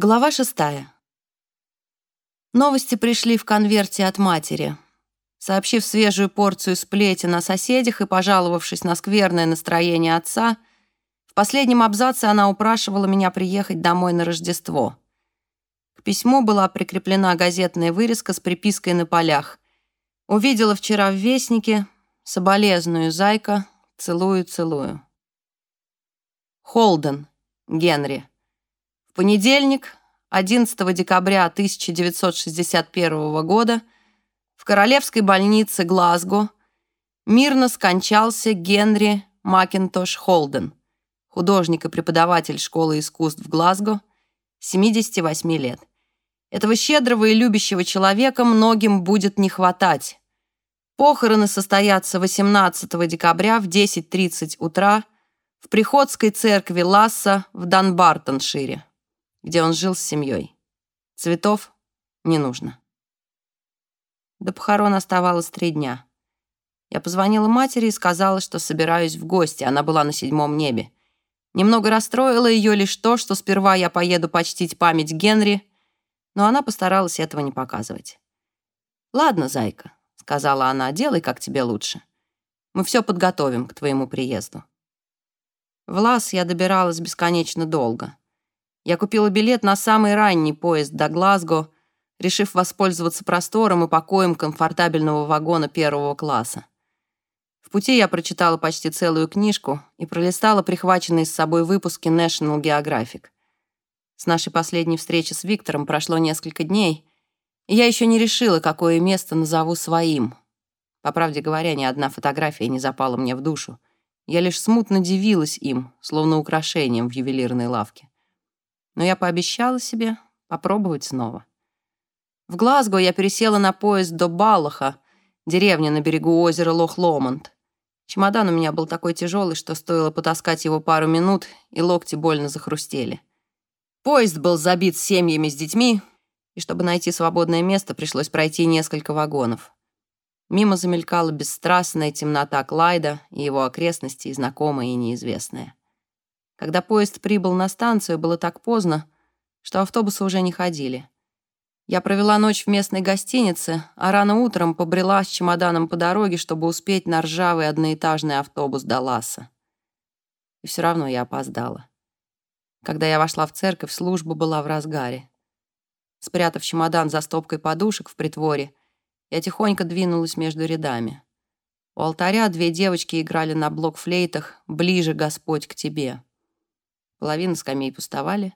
Глава шестая. Новости пришли в конверте от матери. Сообщив свежую порцию сплетен о соседях и пожаловавшись на скверное настроение отца, в последнем абзаце она упрашивала меня приехать домой на Рождество. К письму была прикреплена газетная вырезка с припиской на полях. «Увидела вчера в Вестнике, соболезную, зайка, целую-целую». Холден, Генри. В понедельник, 11 декабря 1961 года, в Королевской больнице Глазго мирно скончался Генри Макинтош Холден, художник и преподаватель школы искусств в Глазго, 78 лет. Этого щедрого и любящего человека многим будет не хватать. Похороны состоятся 18 декабря в 10.30 утра в Приходской церкви Ласса в Данбартоншире, где он жил с семьей. Цветов не нужно. До похорон оставалось три дня. Я позвонила матери и сказала, что собираюсь в гости. Она была на седьмом небе. Немного расстроило ее лишь то, что сперва я поеду почтить память Генри, но она постаралась этого не показывать. «Ладно, зайка», — сказала она, — «делай, как тебе лучше. Мы все подготовим к твоему приезду». В Лас я добиралась бесконечно долго. Я купила билет на самый ранний поезд до Глазго, решив воспользоваться простором и покоем комфортабельного вагона первого класса. В пути я прочитала почти целую книжку и пролистала прихваченные с собой выпуски National Geographic. С нашей последней встречи с Виктором прошло несколько дней, и я еще не решила, какое место назову своим. По правде говоря, ни одна фотография не запала мне в душу. Я лишь смутно дивилась им, словно украшением в ювелирной лавке. Но я пообещала себе попробовать снова. В Глазго я пересела на поезд до Баллаха, деревня на берегу озера Лох-Ломонд. Чемодан у меня был такой тяжелый, что стоило потаскать его пару минут, и локти больно захрустели. Поезд был забит семьями с детьми, и чтобы найти свободное место, пришлось пройти несколько вагонов. Мимо замелькала бесстрастная темнота Клайда и его окрестности, знакомые и неизвестные. Когда поезд прибыл на станцию, было так поздно, что автобусы уже не ходили. Я провела ночь в местной гостинице, а рано утром побрела с чемоданом по дороге, чтобы успеть на ржавый одноэтажный автобус до Ласса. И все равно я опоздала. Когда я вошла в церковь, служба была в разгаре. Спрятав чемодан за стопкой подушек в притворе, я тихонько двинулась между рядами. У алтаря две девочки играли на блокфлейтах «Ближе, Господь, к тебе». Половина скамей пустовали.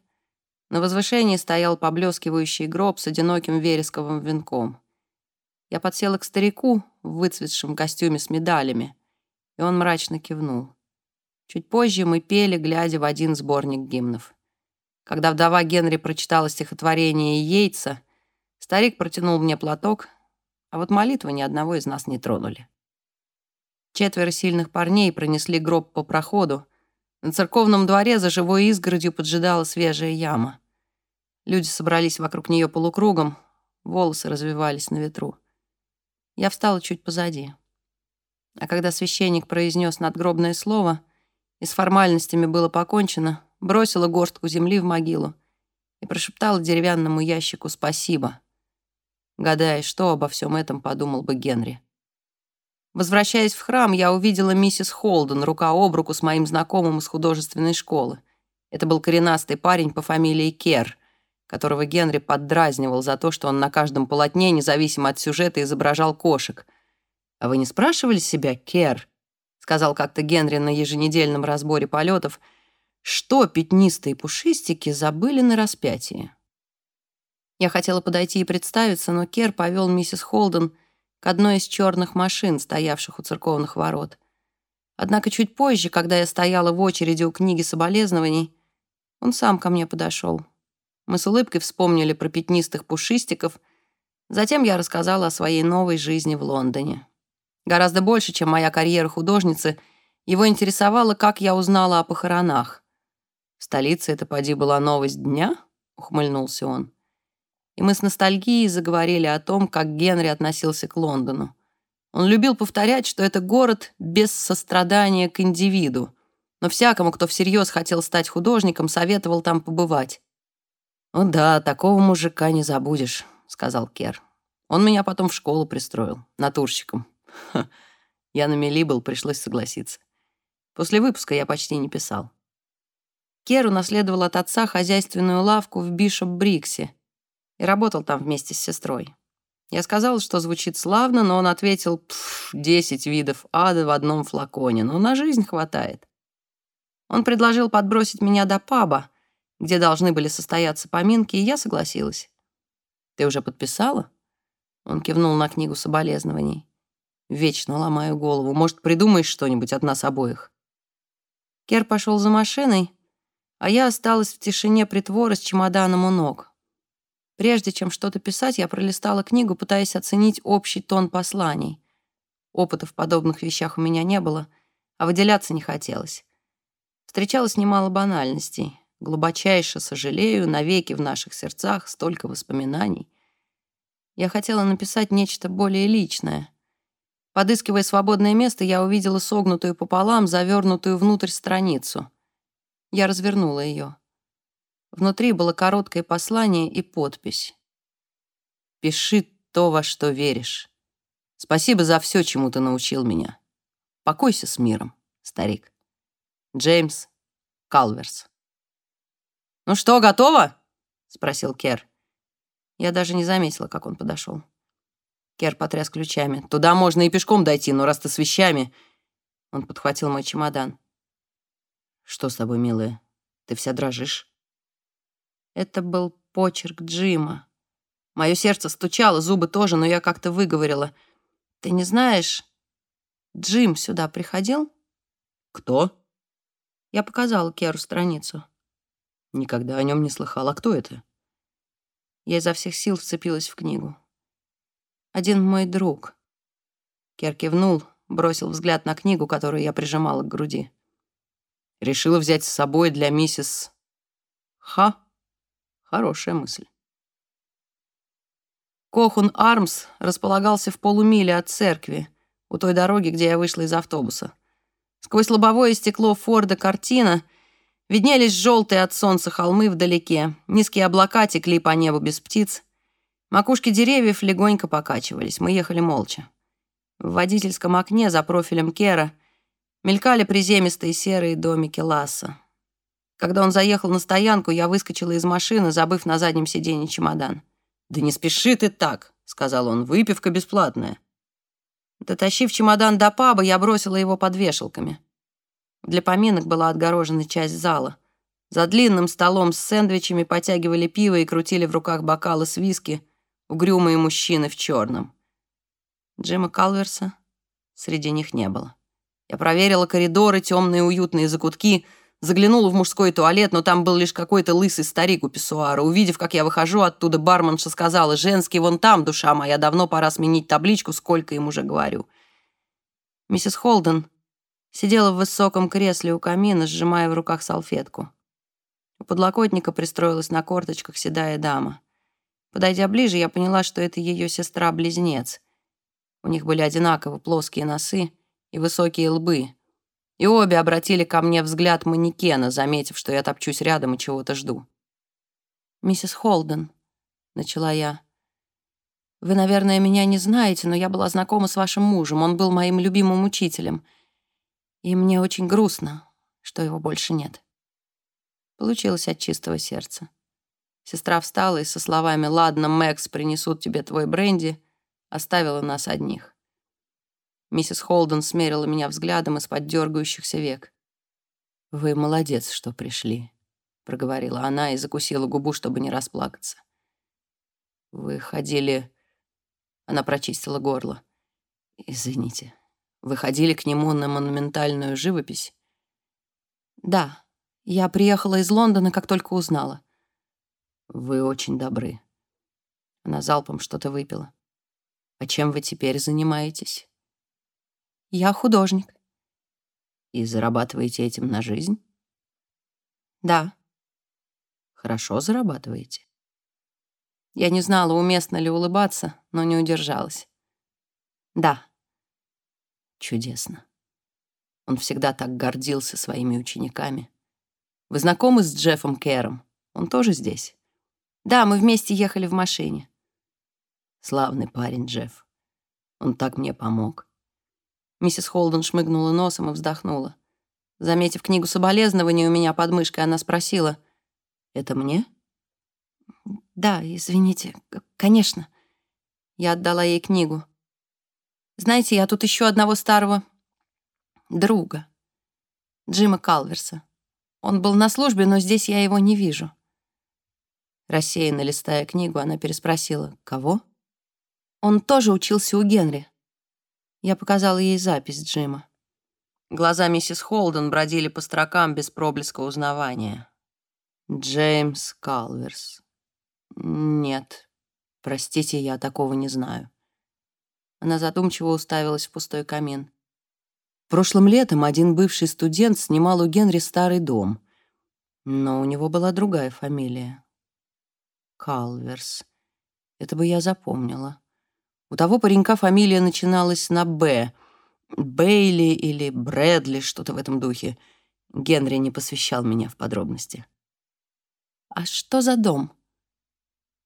На возвышении стоял поблескивающий гроб с одиноким вересковым венком. Я подсела к старику в выцветшем костюме с медалями, и он мрачно кивнул. Чуть позже мы пели, глядя в один сборник гимнов. Когда вдова Генри прочитала стихотворение Йейтса, старик протянул мне платок, а вот молитвы ни одного из нас не тронули. Четверо сильных парней пронесли гроб по проходу. На церковном дворе за живой изгородью поджидала свежая яма. Люди собрались вокруг нее полукругом, волосы развивались на ветру. Я встала чуть позади. А когда священник произнес надгробное слово, и с формальностями было покончено, бросила горстку земли в могилу и прошептала деревянному ящику «Спасибо», гадая, что обо всем этом подумал бы Генри. Возвращаясь в храм, я увидела миссис Холден рука об руку с моим знакомым из художественной школы. Это был коренастый парень по фамилии Кер, которого Генри поддразнивал за то, что он на каждом полотне, независимо от сюжета, изображал кошек. «А вы не спрашивали себя, Кер?» — сказал как-то Генри на еженедельном разборе полетов, что пятнистые пушистики забыли на распятии. Я хотела подойти и представиться, но Кер повел миссис Холден к одной из черных машин, стоявших у церковных ворот. Однако чуть позже, когда я стояла в очереди у книги соболезнований, он сам ко мне подошел. Мы с улыбкой вспомнили про пятнистых пушистиков. Затем я рассказала о своей новой жизни в Лондоне. Гораздо больше, чем моя карьера художницы, его интересовало, как я узнала о похоронах. «В столице это, поди, была новость дня?» — ухмыльнулся он и мы с ностальгией заговорили о том, как Генри относился к Лондону. Он любил повторять, что это город без сострадания к индивиду, но всякому, кто всерьез хотел стать художником, советовал там побывать. «О да, такого мужика не забудешь», — сказал Кер. «Он меня потом в школу пристроил, натурщиком. Ха. Я на мели был, пришлось согласиться. После выпуска я почти не писал». Кер унаследовал от отца хозяйственную лавку в Бишоп-Бриксе и работал там вместе с сестрой. Я сказал, что звучит славно, но он ответил, десять видов ада в одном флаконе, но на жизнь хватает. Он предложил подбросить меня до паба, где должны были состояться поминки, и я согласилась. «Ты уже подписала?» Он кивнул на книгу соболезнований. «Вечно ломаю голову. Может, придумаешь что-нибудь от нас обоих?» Кер пошел за машиной, а я осталась в тишине притвора с чемоданом у ног. Прежде чем что-то писать, я пролистала книгу, пытаясь оценить общий тон посланий. Опыта в подобных вещах у меня не было, а выделяться не хотелось. Встречалось немало банальностей. Глубочайше сожалею, навеки в наших сердцах столько воспоминаний. Я хотела написать нечто более личное. Подыскивая свободное место, я увидела согнутую пополам, завернутую внутрь страницу. Я развернула ее. Внутри было короткое послание и подпись. «Пиши то, во что веришь. Спасибо за все, чему ты научил меня. Покойся с миром, старик. Джеймс Калверс». «Ну что, готово?» — спросил Кер. Я даже не заметила, как он подошел. Кер потряс ключами. «Туда можно и пешком дойти, но раз ты с вещами...» Он подхватил мой чемодан. «Что с тобой, милая? Ты вся дрожишь?» Это был почерк Джима. Мое сердце стучало, зубы тоже, но я как-то выговорила. «Ты не знаешь, Джим сюда приходил?» «Кто?» Я показала Керу страницу. Никогда о нем не слыхала. Кто это? Я изо всех сил вцепилась в книгу. «Один мой друг». Кер кивнул, бросил взгляд на книгу, которую я прижимала к груди. «Решила взять с собой для миссис Ха?» Хорошая мысль. Кохун Армс располагался в полумиле от церкви, у той дороги, где я вышла из автобуса. Сквозь лобовое стекло Форда картина виднелись желтые от солнца холмы вдалеке, низкие облака текли по небу без птиц, макушки деревьев легонько покачивались, мы ехали молча. В водительском окне за профилем Кера мелькали приземистые серые домики Ласса. Когда он заехал на стоянку, я выскочила из машины, забыв на заднем сиденье чемодан. «Да не спеши ты так», — сказал он, — «выпивка бесплатная». Дотащив чемодан до паба, я бросила его под вешалками. Для поминок была отгорожена часть зала. За длинным столом с сэндвичами потягивали пиво и крутили в руках бокалы с виски угрюмые мужчины в черном. Джима Калверса среди них не было. Я проверила коридоры, темные уютные закутки — Заглянула в мужской туалет, но там был лишь какой-то лысый старик у писсуара. Увидев, как я выхожу оттуда, барменша сказала, «Женский вон там, душа моя, давно пора сменить табличку, сколько им уже говорю». Миссис Холден сидела в высоком кресле у камина, сжимая в руках салфетку. У подлокотника пристроилась на корточках седая дама. Подойдя ближе, я поняла, что это ее сестра-близнец. У них были одинаково плоские носы и высокие лбы — и обе обратили ко мне взгляд манекена, заметив, что я топчусь рядом и чего-то жду. «Миссис Холден», — начала я, — «вы, наверное, меня не знаете, но я была знакома с вашим мужем, он был моим любимым учителем, и мне очень грустно, что его больше нет». Получилось от чистого сердца. Сестра встала и со словами «Ладно, Мэкс, принесут тебе твой бренди», оставила нас одних. Миссис Холден смерила меня взглядом из-под дергающихся век. «Вы молодец, что пришли», — проговорила она и закусила губу, чтобы не расплакаться. «Вы ходили...» Она прочистила горло. «Извините. Вы ходили к нему на монументальную живопись?» «Да. Я приехала из Лондона, как только узнала». «Вы очень добры». Она залпом что-то выпила. «А чем вы теперь занимаетесь?» Я художник. И зарабатываете этим на жизнь? Да. Хорошо зарабатываете? Я не знала, уместно ли улыбаться, но не удержалась. Да. Чудесно. Он всегда так гордился своими учениками. Вы знакомы с Джеффом Кэром? Он тоже здесь? Да, мы вместе ехали в машине. Славный парень, Джефф. Он так мне помог. Миссис Холден шмыгнула носом и вздохнула. Заметив книгу соболезнований у меня под мышкой, она спросила. «Это мне?» «Да, извините, конечно». Я отдала ей книгу. «Знаете, я тут ищу одного старого друга, Джима Калверса. Он был на службе, но здесь я его не вижу». Рассеянно листая книгу, она переспросила. «Кого?» «Он тоже учился у Генри». Я показала ей запись Джима. Глаза миссис Холден бродили по строкам без проблеска узнавания. Джеймс Калверс. Нет, простите, я такого не знаю. Она задумчиво уставилась в пустой камин. Прошлым летом один бывший студент снимал у Генри старый дом, но у него была другая фамилия. Калверс. Это бы я запомнила. У того паренька фамилия начиналась на «Б», Бейли или Брэдли, что-то в этом духе. Генри не посвящал меня в подробности. «А что за дом?»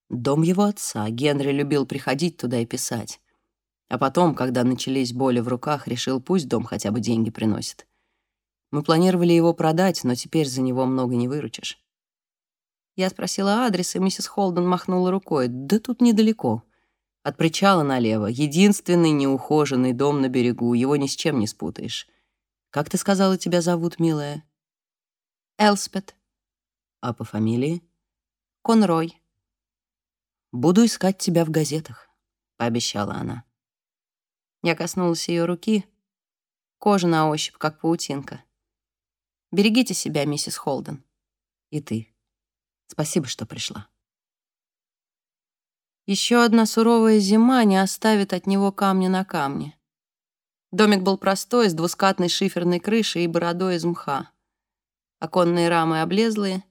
Дом его отца. Генри любил приходить туда и писать. А потом, когда начались боли в руках, решил, пусть дом хотя бы деньги приносит. Мы планировали его продать, но теперь за него много не выручишь. Я спросила адрес, и миссис Холден махнула рукой. «Да тут недалеко». От причала налево. Единственный неухоженный дом на берегу. Его ни с чем не спутаешь. Как ты сказала, тебя зовут, милая? Элспет. А по фамилии? Конрой. Буду искать тебя в газетах, пообещала она. Я коснулась ее руки. Кожа на ощупь, как паутинка. Берегите себя, миссис Холден. И ты. Спасибо, что пришла. Еще одна суровая зима не оставит от него камня на камне. Домик был простой, с двускатной шиферной крышей и бородой из мха. Оконные рамы облезлые,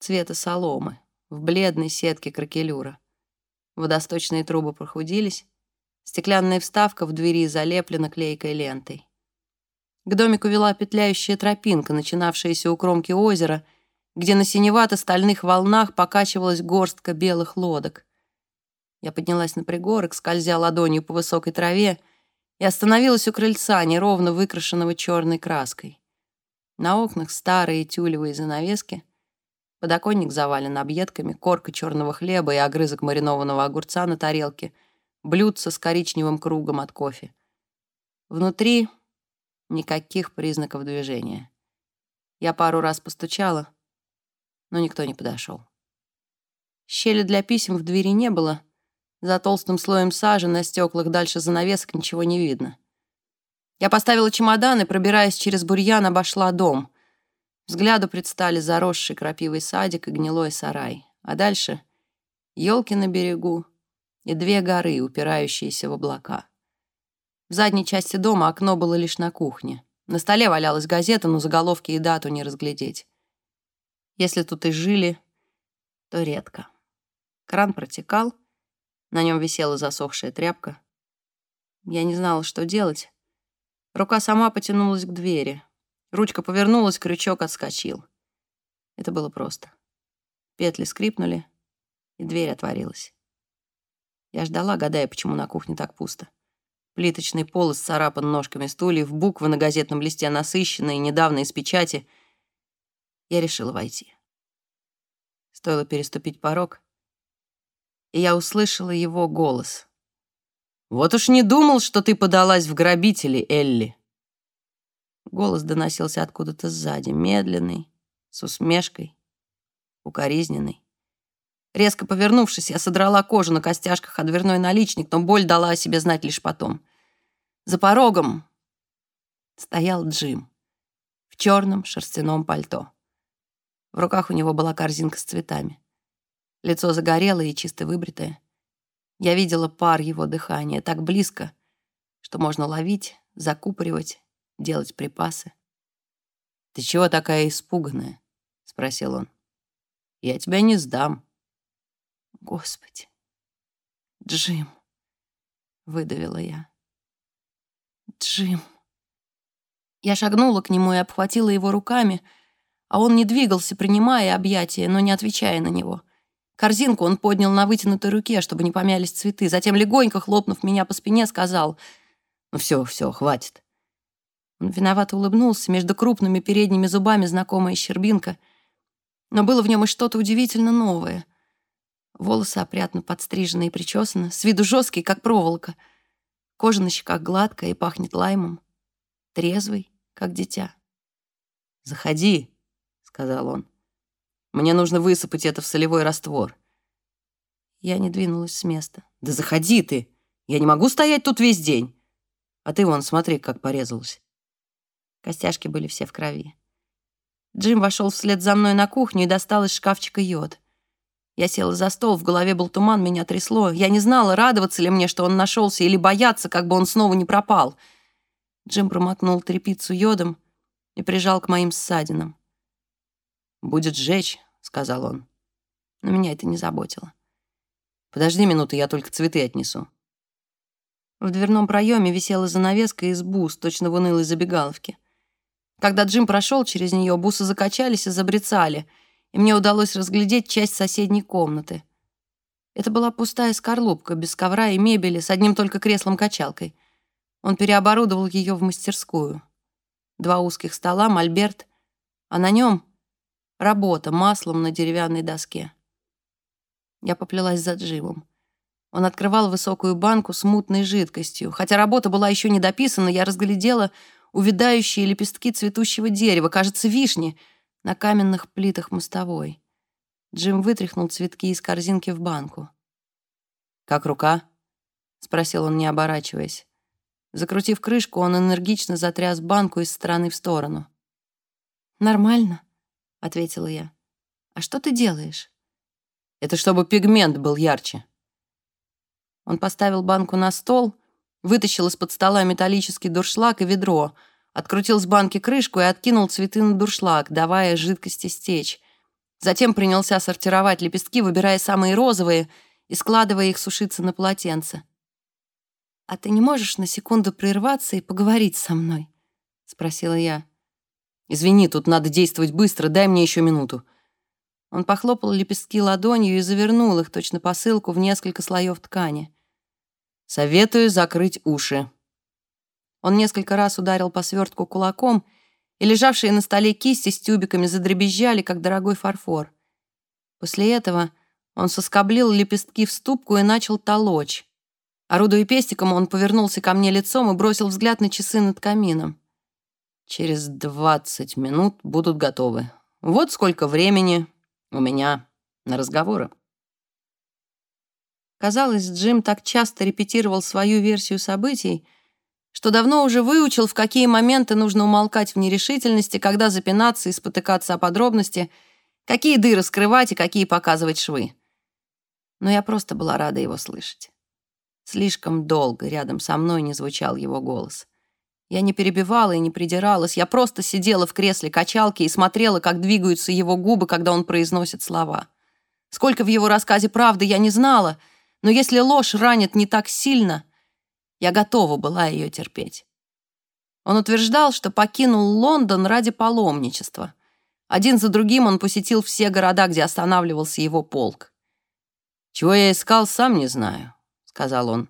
цвета соломы, в бледной сетке кракелюра. Водосточные трубы прохудились, стеклянная вставка в двери залеплена клейкой лентой. К домику вела петляющая тропинка, начинавшаяся у кромки озера, где на синевато-стальных волнах покачивалась горстка белых лодок. Я поднялась на пригорок, скользя ладонью по высокой траве, и остановилась у крыльца, неровно выкрашенного черной краской. На окнах старые тюлевые занавески, подоконник завален объедками, корка черного хлеба и огрызок маринованного огурца на тарелке, блюдце с коричневым кругом от кофе. Внутри никаких признаков движения. Я пару раз постучала, но никто не подошел. Щели для писем в двери не было — за толстым слоем сажи на стеклах дальше занавесок ничего не видно. Я поставила чемодан и, пробираясь через бурьян, обошла дом. Взгляду предстали заросший крапивый садик и гнилой сарай. А дальше — елки на берегу и две горы, упирающиеся в облака. В задней части дома окно было лишь на кухне. На столе валялась газета, но заголовки и дату не разглядеть. Если тут и жили, то редко. Кран протекал — на нем висела засохшая тряпка. Я не знала, что делать. Рука сама потянулась к двери. Ручка повернулась, крючок отскочил. Это было просто. Петли скрипнули, и дверь отворилась. Я ждала, гадая, почему на кухне так пусто. Плиточный пол исцарапан ножками стульев, буквы на газетном листе насыщенные, недавно из печати. Я решила войти. Стоило переступить порог, и я услышала его голос. «Вот уж не думал, что ты подалась в грабители, Элли!» Голос доносился откуда-то сзади, медленный, с усмешкой, укоризненный. Резко повернувшись, я содрала кожу на костяшках, а дверной наличник, но боль дала о себе знать лишь потом. За порогом стоял Джим в черном шерстяном пальто. В руках у него была корзинка с цветами. Лицо загорелое и чисто выбритое. Я видела пар его дыхания так близко, что можно ловить, закупоривать, делать припасы. «Ты чего такая испуганная?» — спросил он. «Я тебя не сдам». «Господи! Джим!» — выдавила я. «Джим!» Я шагнула к нему и обхватила его руками, а он не двигался, принимая объятия, но не отвечая на него — Корзинку он поднял на вытянутой руке, чтобы не помялись цветы. Затем, легонько хлопнув меня по спине, сказал, «Ну все, все, хватит». Он виновато улыбнулся, между крупными передними зубами знакомая щербинка. Но было в нем и что-то удивительно новое. Волосы опрятно подстрижены и причесаны, с виду жесткий, как проволока. Кожа на щеках гладкая и пахнет лаймом. Трезвый, как дитя. «Заходи», — сказал он. «Мне нужно высыпать это в солевой раствор». Я не двинулась с места. «Да заходи ты! Я не могу стоять тут весь день!» А ты вон, смотри, как порезалась. Костяшки были все в крови. Джим вошел вслед за мной на кухню и достал из шкафчика йод. Я села за стол, в голове был туман, меня трясло. Я не знала, радоваться ли мне, что он нашелся, или бояться, как бы он снова не пропал. Джим промокнул тряпицу йодом и прижал к моим ссадинам. «Будет сжечь», — сказал он. Но меня это не заботило. «Подожди минуту, я только цветы отнесу». В дверном проеме висела занавеска из бус, точно в унылой забегаловке. Когда Джим прошел через нее, бусы закачались и забрецали, и мне удалось разглядеть часть соседней комнаты. Это была пустая скорлупка, без ковра и мебели, с одним только креслом-качалкой. Он переоборудовал ее в мастерскую. Два узких стола, мольберт, а на нем работа маслом на деревянной доске. Я поплелась за Джимом. Он открывал высокую банку с мутной жидкостью. Хотя работа была еще не дописана, я разглядела увядающие лепестки цветущего дерева, кажется, вишни, на каменных плитах мостовой. Джим вытряхнул цветки из корзинки в банку. «Как рука?» — спросил он, не оборачиваясь. Закрутив крышку, он энергично затряс банку из стороны в сторону. «Нормально», — ответила я. «А что ты делаешь?» «Это чтобы пигмент был ярче», он поставил банку на стол, вытащил из-под стола металлический дуршлаг и ведро, открутил с банки крышку и откинул цветы на дуршлаг, давая жидкости стечь. Затем принялся сортировать лепестки, выбирая самые розовые и складывая их сушиться на полотенце. «А ты не можешь на секунду прерваться и поговорить со мной?» — спросила я. «Извини, тут надо действовать быстро, дай мне еще минуту». Он похлопал лепестки ладонью и завернул их, точно посылку, в несколько слоев ткани. Советую закрыть уши». Он несколько раз ударил по свертку кулаком, и лежавшие на столе кисти с тюбиками задребезжали, как дорогой фарфор. После этого он соскоблил лепестки в ступку и начал толочь. Орудуя пестиком, он повернулся ко мне лицом и бросил взгляд на часы над камином. «Через двадцать минут будут готовы. Вот сколько времени у меня на разговоры». Казалось, Джим так часто репетировал свою версию событий, что давно уже выучил, в какие моменты нужно умолкать в нерешительности, когда запинаться и спотыкаться о подробности, какие дыры скрывать и какие показывать швы. Но я просто была рада его слышать. Слишком долго рядом со мной не звучал его голос. Я не перебивала и не придиралась, я просто сидела в кресле качалки и смотрела, как двигаются его губы, когда он произносит слова. Сколько в его рассказе правды я не знала — но если ложь ранит не так сильно, я готова была ее терпеть. Он утверждал, что покинул Лондон ради паломничества. Один за другим он посетил все города, где останавливался его полк. «Чего я искал, сам не знаю», — сказал он.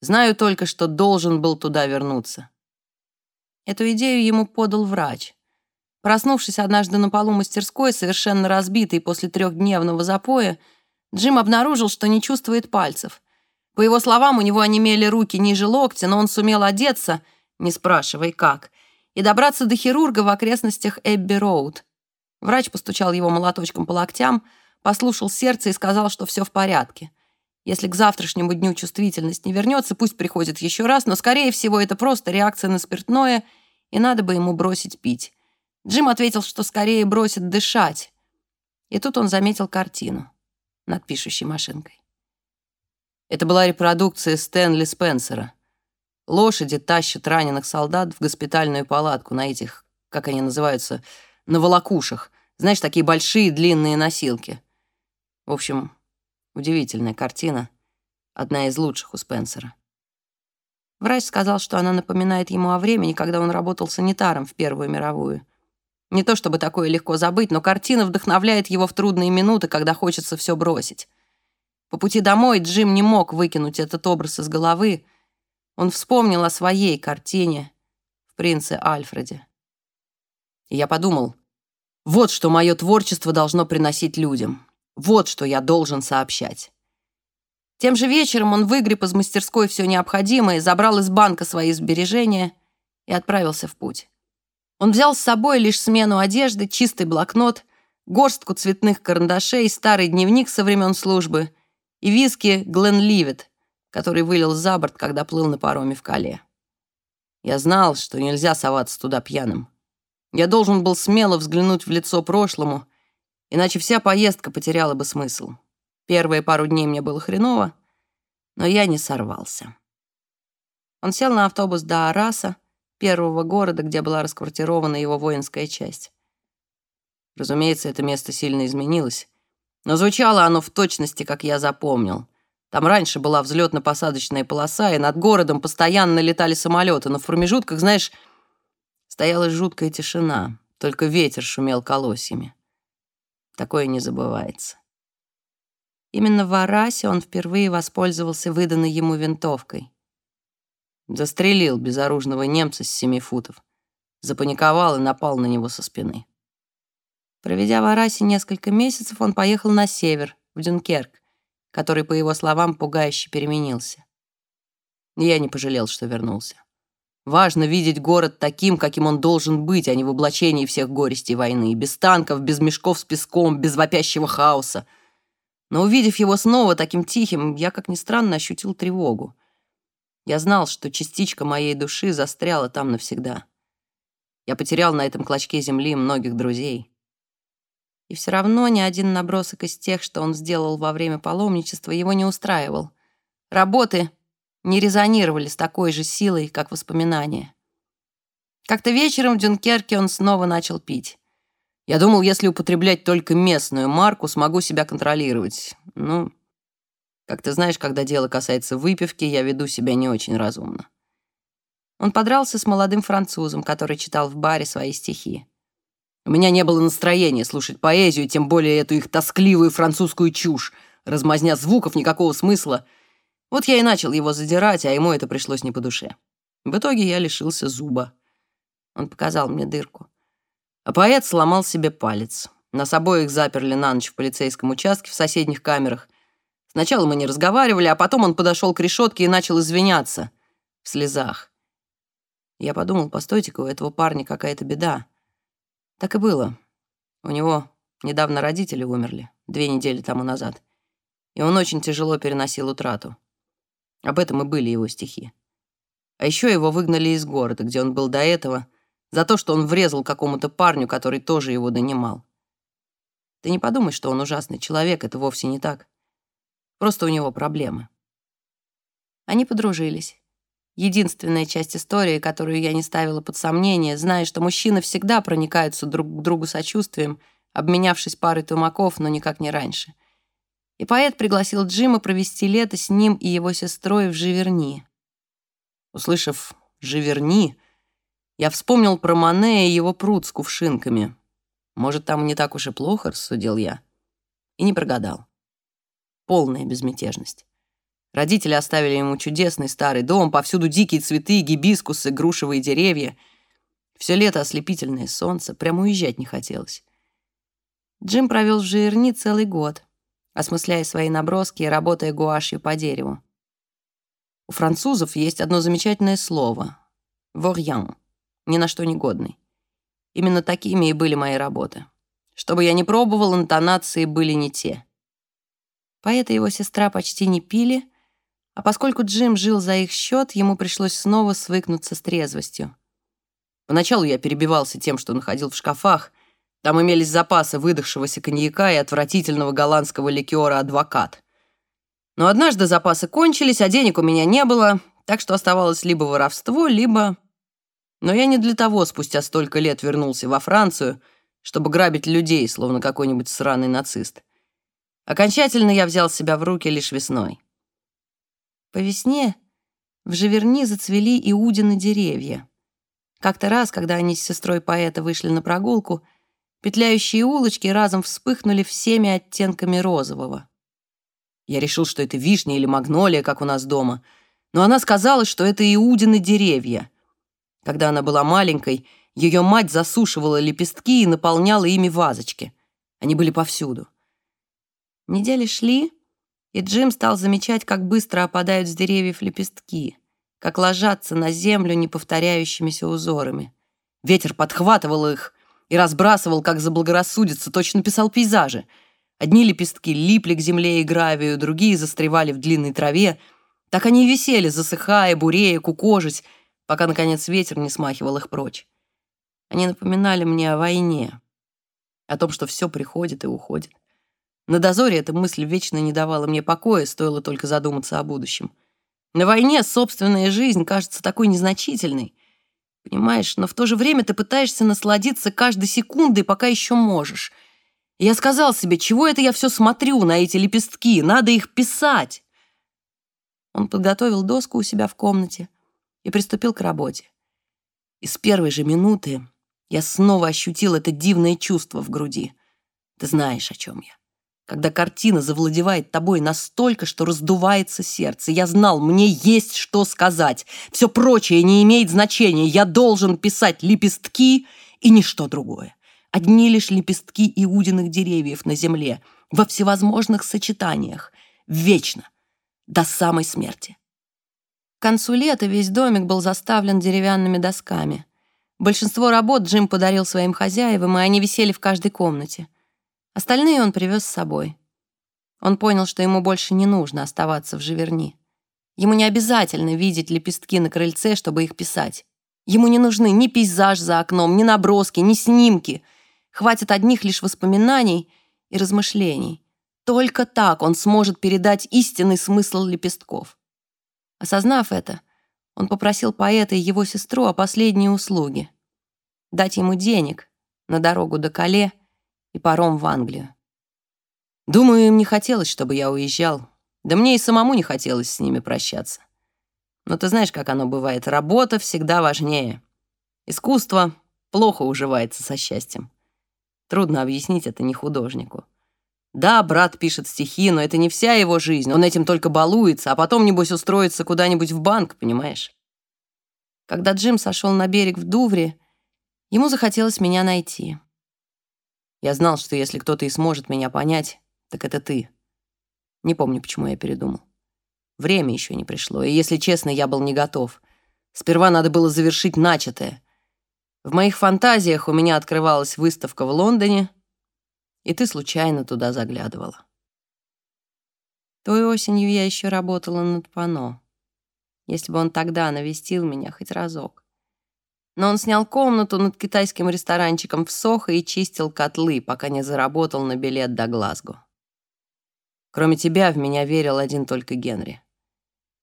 «Знаю только, что должен был туда вернуться». Эту идею ему подал врач. Проснувшись однажды на полу мастерской, совершенно разбитый после трехдневного запоя, Джим обнаружил, что не чувствует пальцев. По его словам, у него онемели руки ниже локтя, но он сумел одеться, не спрашивай как, и добраться до хирурга в окрестностях Эбби-Роуд. Врач постучал его молоточком по локтям, послушал сердце и сказал, что все в порядке. Если к завтрашнему дню чувствительность не вернется, пусть приходит еще раз, но, скорее всего, это просто реакция на спиртное, и надо бы ему бросить пить. Джим ответил, что скорее бросит дышать. И тут он заметил картину над пишущей машинкой. Это была репродукция Стэнли Спенсера. Лошади тащат раненых солдат в госпитальную палатку на этих, как они называются, на волокушах. Знаешь, такие большие длинные носилки. В общем, удивительная картина. Одна из лучших у Спенсера. Врач сказал, что она напоминает ему о времени, когда он работал санитаром в Первую мировую. Не то чтобы такое легко забыть, но картина вдохновляет его в трудные минуты, когда хочется все бросить. По пути домой Джим не мог выкинуть этот образ из головы. Он вспомнил о своей картине в «Принце Альфреде». И я подумал, вот что мое творчество должно приносить людям. Вот что я должен сообщать. Тем же вечером он выгреб из мастерской все необходимое, забрал из банка свои сбережения и отправился в путь. Он взял с собой лишь смену одежды, чистый блокнот, горстку цветных карандашей, старый дневник со времен службы и виски Глен Ливет, который вылил за борт, когда плыл на пароме в Кале. Я знал, что нельзя соваться туда пьяным. Я должен был смело взглянуть в лицо прошлому, иначе вся поездка потеряла бы смысл. Первые пару дней мне было хреново, но я не сорвался. Он сел на автобус до Араса, первого города, где была расквартирована его воинская часть. Разумеется, это место сильно изменилось, но звучало оно в точности, как я запомнил. Там раньше была взлетно-посадочная полоса, и над городом постоянно летали самолеты, но в промежутках, знаешь, стояла жуткая тишина, только ветер шумел колосьями. Такое не забывается. Именно в Арасе он впервые воспользовался выданной ему винтовкой. Застрелил безоружного немца с семи футов. Запаниковал и напал на него со спины. Проведя в Арасе несколько месяцев, он поехал на север, в Дюнкерк, который, по его словам, пугающе переменился. Я не пожалел, что вернулся. Важно видеть город таким, каким он должен быть, а не в облачении всех горестей войны. Без танков, без мешков с песком, без вопящего хаоса. Но увидев его снова таким тихим, я, как ни странно, ощутил тревогу. Я знал, что частичка моей души застряла там навсегда. Я потерял на этом клочке земли многих друзей. И все равно ни один набросок из тех, что он сделал во время паломничества, его не устраивал. Работы не резонировали с такой же силой, как воспоминания. Как-то вечером в Дюнкерке он снова начал пить. Я думал, если употреблять только местную марку, смогу себя контролировать. Ну, как ты знаешь, когда дело касается выпивки, я веду себя не очень разумно. Он подрался с молодым французом, который читал в баре свои стихи. У меня не было настроения слушать поэзию, тем более эту их тоскливую французскую чушь, размазня звуков, никакого смысла. Вот я и начал его задирать, а ему это пришлось не по душе. В итоге я лишился зуба. Он показал мне дырку. А поэт сломал себе палец. Нас обоих заперли на ночь в полицейском участке в соседних камерах — Сначала мы не разговаривали, а потом он подошел к решетке и начал извиняться в слезах. Я подумал, постойте-ка, у этого парня какая-то беда. Так и было. У него недавно родители умерли, две недели тому назад. И он очень тяжело переносил утрату. Об этом и были его стихи. А еще его выгнали из города, где он был до этого, за то, что он врезал какому-то парню, который тоже его донимал. Ты не подумай, что он ужасный человек, это вовсе не так. Просто у него проблемы. Они подружились. Единственная часть истории, которую я не ставила под сомнение, зная, что мужчины всегда проникаются друг к другу сочувствием, обменявшись парой тумаков, но никак не раньше. И поэт пригласил Джима провести лето с ним и его сестрой в Живерни. Услышав «Живерни», я вспомнил про Мане и его пруд с кувшинками. Может, там не так уж и плохо, рассудил я. И не прогадал полная безмятежность. Родители оставили ему чудесный старый дом, повсюду дикие цветы, гибискусы, грушевые деревья. Все лето ослепительное солнце, прямо уезжать не хотелось. Джим провел в Жирни целый год, осмысляя свои наброски и работая гуашью по дереву. У французов есть одно замечательное слово — «ворьян», ни на что не годный. Именно такими и были мои работы. Что бы я ни пробовал, интонации были не те — Поэт и его сестра почти не пили, а поскольку Джим жил за их счет, ему пришлось снова свыкнуться с трезвостью. Поначалу я перебивался тем, что находил в шкафах. Там имелись запасы выдохшегося коньяка и отвратительного голландского ликера «Адвокат». Но однажды запасы кончились, а денег у меня не было, так что оставалось либо воровство, либо... Но я не для того спустя столько лет вернулся во Францию, чтобы грабить людей, словно какой-нибудь сраный нацист. Окончательно я взял себя в руки лишь весной. По весне в Живерни зацвели иудины деревья. Как-то раз, когда они с сестрой поэта вышли на прогулку, петляющие улочки разом вспыхнули всеми оттенками розового. Я решил, что это вишня или магнолия, как у нас дома, но она сказала, что это иудины деревья. Когда она была маленькой, ее мать засушивала лепестки и наполняла ими вазочки. Они были повсюду. Недели шли, и Джим стал замечать, как быстро опадают с деревьев лепестки, как ложатся на землю неповторяющимися узорами. Ветер подхватывал их и разбрасывал, как заблагорассудится, точно писал пейзажи. Одни лепестки липли к земле и гравию, другие застревали в длинной траве. Так они висели, засыхая, бурея, кукожить, пока, наконец, ветер не смахивал их прочь. Они напоминали мне о войне, о том, что все приходит и уходит. На дозоре эта мысль вечно не давала мне покоя, стоило только задуматься о будущем. На войне собственная жизнь кажется такой незначительной. Понимаешь, но в то же время ты пытаешься насладиться каждой секундой, пока еще можешь. Я сказал себе, чего это я все смотрю на эти лепестки, надо их писать. Он подготовил доску у себя в комнате и приступил к работе. И с первой же минуты я снова ощутил это дивное чувство в груди. Ты знаешь, о чем я когда картина завладевает тобой настолько, что раздувается сердце. Я знал, мне есть что сказать. Все прочее не имеет значения. Я должен писать лепестки и ничто другое. Одни лишь лепестки иудиных деревьев на земле, во всевозможных сочетаниях, вечно, до самой смерти. К концу лета весь домик был заставлен деревянными досками. Большинство работ Джим подарил своим хозяевам, и они висели в каждой комнате. Остальные он привез с собой. Он понял, что ему больше не нужно оставаться в Живерни. Ему не обязательно видеть лепестки на крыльце, чтобы их писать. Ему не нужны ни пейзаж за окном, ни наброски, ни снимки. Хватит одних лишь воспоминаний и размышлений. Только так он сможет передать истинный смысл лепестков. Осознав это, он попросил поэта и его сестру о последней услуге. Дать ему денег на дорогу до Кале и паром в Англию. Думаю, им не хотелось, чтобы я уезжал. Да мне и самому не хотелось с ними прощаться. Но ты знаешь, как оно бывает. Работа всегда важнее. Искусство плохо уживается со счастьем. Трудно объяснить это не художнику. Да, брат пишет стихи, но это не вся его жизнь. Он этим только балуется, а потом, небось, устроится куда-нибудь в банк, понимаешь? Когда Джим сошел на берег в Дувре, ему захотелось меня найти. Я знал, что если кто-то и сможет меня понять, так это ты. Не помню, почему я передумал. Время еще не пришло, и, если честно, я был не готов. Сперва надо было завершить начатое. В моих фантазиях у меня открывалась выставка в Лондоне, и ты случайно туда заглядывала. Той осенью я еще работала над пано. Если бы он тогда навестил меня хоть разок но он снял комнату над китайским ресторанчиком в Сохо и чистил котлы, пока не заработал на билет до Глазго. Кроме тебя, в меня верил один только Генри.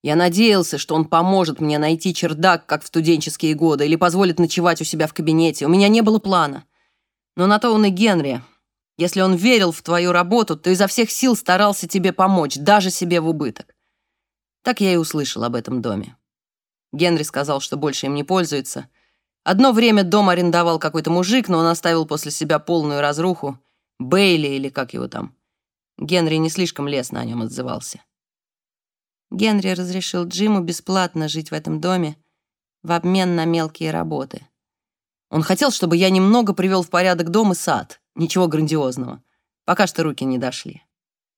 Я надеялся, что он поможет мне найти чердак, как в студенческие годы, или позволит ночевать у себя в кабинете. У меня не было плана. Но на то он и Генри. Если он верил в твою работу, то изо всех сил старался тебе помочь, даже себе в убыток. Так я и услышал об этом доме. Генри сказал, что больше им не пользуется, Одно время дом арендовал какой-то мужик, но он оставил после себя полную разруху. Бейли или как его там. Генри не слишком лестно о нем отзывался. Генри разрешил Джиму бесплатно жить в этом доме в обмен на мелкие работы. Он хотел, чтобы я немного привел в порядок дом и сад. Ничего грандиозного. Пока что руки не дошли.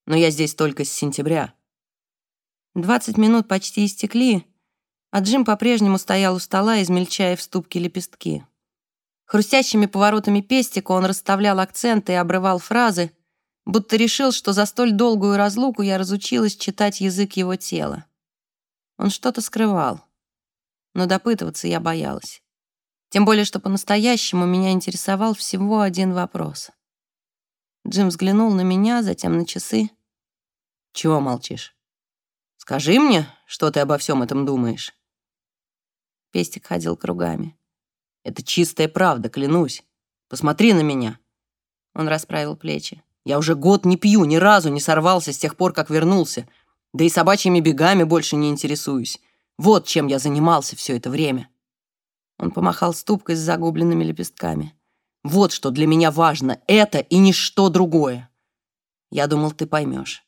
Но я здесь только с сентября. Двадцать минут почти истекли, а Джим по-прежнему стоял у стола, измельчая в ступке лепестки. Хрустящими поворотами пестика он расставлял акценты и обрывал фразы, будто решил, что за столь долгую разлуку я разучилась читать язык его тела. Он что-то скрывал, но допытываться я боялась. Тем более, что по-настоящему меня интересовал всего один вопрос. Джим взглянул на меня, затем на часы. «Чего молчишь? Скажи мне, что ты обо всем этом думаешь?» Пестик ходил кругами. «Это чистая правда, клянусь. Посмотри на меня!» Он расправил плечи. «Я уже год не пью, ни разу не сорвался с тех пор, как вернулся. Да и собачьими бегами больше не интересуюсь. Вот чем я занимался все это время». Он помахал ступкой с загубленными лепестками. «Вот что для меня важно. Это и ничто другое. Я думал, ты поймешь».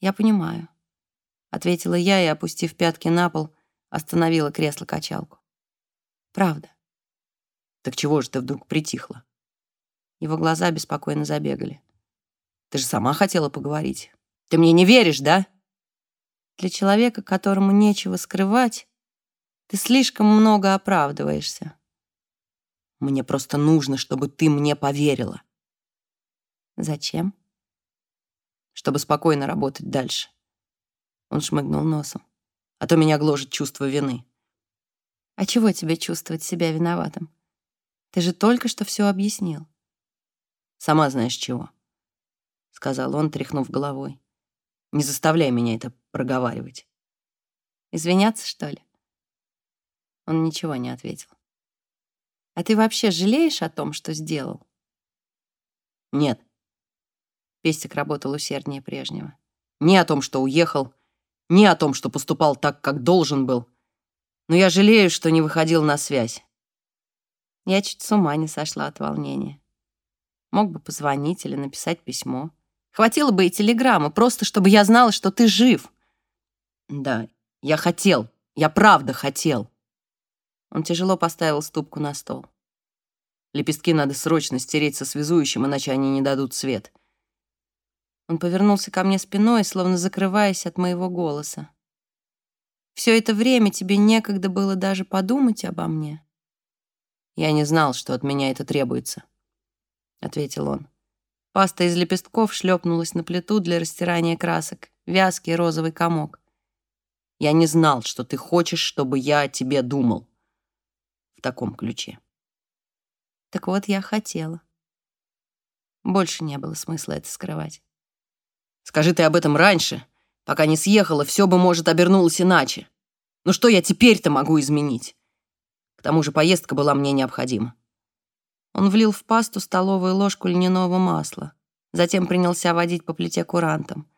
«Я понимаю», — ответила я и, опустив пятки на пол, остановила кресло-качалку. «Правда». «Так чего же ты вдруг притихла?» Его глаза беспокойно забегали. «Ты же сама хотела поговорить. Ты мне не веришь, да?» «Для человека, которому нечего скрывать, ты слишком много оправдываешься. Мне просто нужно, чтобы ты мне поверила. Зачем? Чтобы спокойно работать дальше. Он шмыгнул носом. А то меня гложет чувство вины. А чего тебе чувствовать себя виноватым? Ты же только что все объяснил. Сама знаешь чего, сказал он, тряхнув головой. Не заставляй меня это проговаривать. Извиняться, что ли? Он ничего не ответил. «А ты вообще жалеешь о том, что сделал?» «Нет». Пестик работал усерднее прежнего. «Ни о том, что уехал, ни о том, что поступал так, как должен был. Но я жалею, что не выходил на связь». Я чуть с ума не сошла от волнения. Мог бы позвонить или написать письмо. Хватило бы и телеграммы, просто чтобы я знала, что ты жив. Да, я хотел, я правда хотел. Он тяжело поставил ступку на стол. Лепестки надо срочно стереть со связующим, иначе они не дадут свет. Он повернулся ко мне спиной, словно закрываясь от моего голоса. Все это время тебе некогда было даже подумать обо мне. Я не знал, что от меня это требуется, ответил он. Паста из лепестков шлепнулась на плиту для растирания красок, вязкий розовый комок. Я не знал, что ты хочешь, чтобы я о тебе думал таком ключе. Так вот, я хотела. Больше не было смысла это скрывать. Скажи ты об этом раньше, пока не съехала, все бы, может, обернулось иначе. Ну что я теперь-то могу изменить? К тому же поездка была мне необходима. Он влил в пасту столовую ложку льняного масла, затем принялся водить по плите курантом.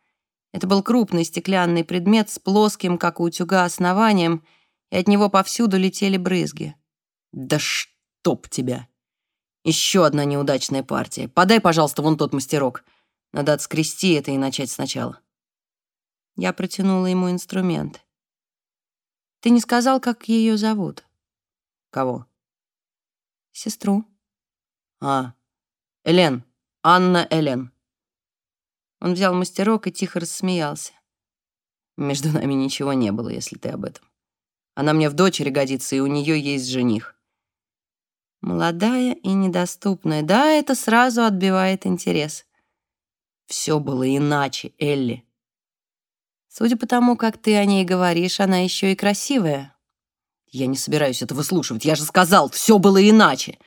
Это был крупный стеклянный предмет с плоским, как у утюга, основанием, и от него повсюду летели брызги. Да чтоб тебя! Еще одна неудачная партия. Подай, пожалуйста, вон тот мастерок. Надо отскрести это и начать сначала. Я протянула ему инструмент. Ты не сказал, как ее зовут? Кого? Сестру. А, Элен. Анна Элен. Он взял мастерок и тихо рассмеялся. Между нами ничего не было, если ты об этом. Она мне в дочери годится, и у нее есть жених. Молодая и недоступная. Да, это сразу отбивает интерес. Все было иначе, Элли. Судя по тому, как ты о ней говоришь, она еще и красивая. Я не собираюсь это выслушивать. Я же сказал, все было иначе.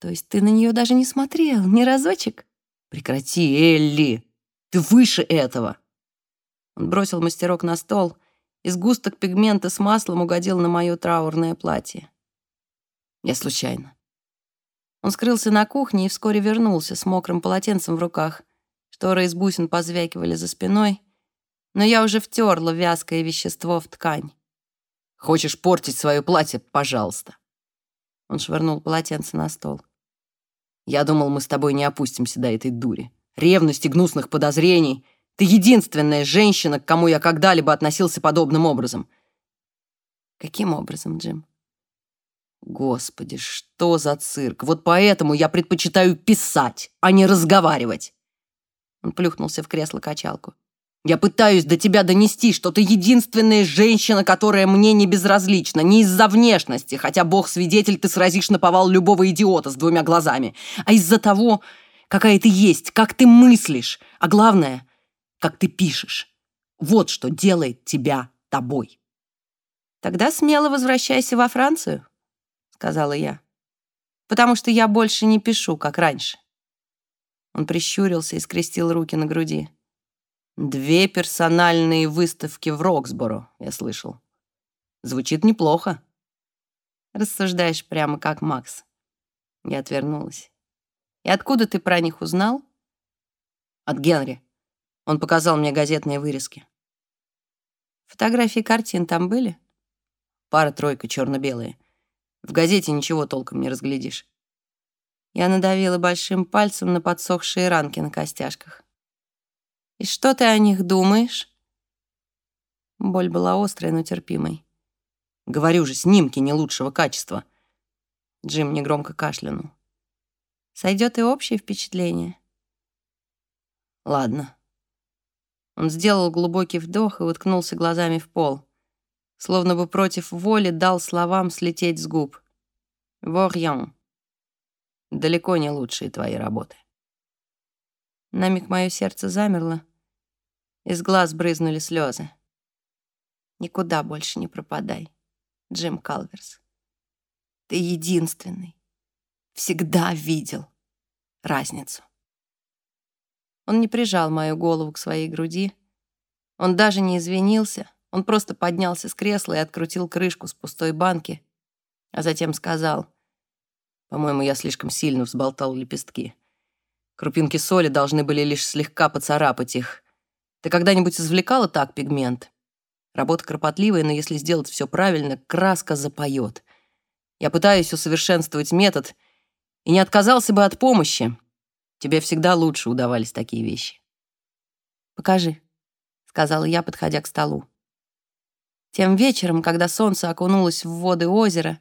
То есть ты на нее даже не смотрел, ни разочек? Прекрати, Элли. Ты выше этого. Он бросил мастерок на стол, и сгусток пигмента с маслом угодил на мое траурное платье. Я случайно. Он скрылся на кухне и вскоре вернулся с мокрым полотенцем в руках. Шторы из бусин позвякивали за спиной, но я уже втерла вязкое вещество в ткань. «Хочешь портить свое платье? Пожалуйста». Он швырнул полотенце на стол. «Я думал, мы с тобой не опустимся до этой дури. Ревности, гнусных подозрений. Ты единственная женщина, к кому я когда-либо относился подобным образом». «Каким образом, Джим?» Господи, что за цирк? Вот поэтому я предпочитаю писать, а не разговаривать. Он плюхнулся в кресло-качалку. Я пытаюсь до тебя донести, что ты единственная женщина, которая мне не безразлична, не из-за внешности, хотя бог свидетель, ты сразишь на повал любого идиота с двумя глазами, а из-за того, какая ты есть, как ты мыслишь, а главное, как ты пишешь. Вот что делает тебя тобой. Тогда смело возвращайся во Францию сказала я. «Потому что я больше не пишу, как раньше». Он прищурился и скрестил руки на груди. «Две персональные выставки в Роксборо, я слышал. Звучит неплохо». «Рассуждаешь прямо как Макс». Я отвернулась. «И откуда ты про них узнал?» «От Генри. Он показал мне газетные вырезки». «Фотографии картин там были?» «Пара-тройка черно-белые. В газете ничего толком не разглядишь. Я надавила большим пальцем на подсохшие ранки на костяшках. «И что ты о них думаешь?» Боль была острой, но терпимой. «Говорю же, снимки не лучшего качества». Джим негромко кашлянул. «Сойдет и общее впечатление». «Ладно». Он сделал глубокий вдох и уткнулся глазами в пол, словно бы против воли дал словам слететь с губ. «Ворьян» далеко не лучшие твои работы. На миг мое сердце замерло, из глаз брызнули слезы. Никуда больше не пропадай, Джим Калверс. Ты единственный, всегда видел разницу. Он не прижал мою голову к своей груди, он даже не извинился, он просто поднялся с кресла и открутил крышку с пустой банки, а затем сказал — по-моему, я слишком сильно взболтал лепестки. Крупинки соли должны были лишь слегка поцарапать их. Ты когда-нибудь извлекала так пигмент? Работа кропотливая, но если сделать все правильно, краска запоет. Я пытаюсь усовершенствовать метод и не отказался бы от помощи. Тебе всегда лучше удавались такие вещи. «Покажи», — сказала я, подходя к столу. Тем вечером, когда солнце окунулось в воды озера,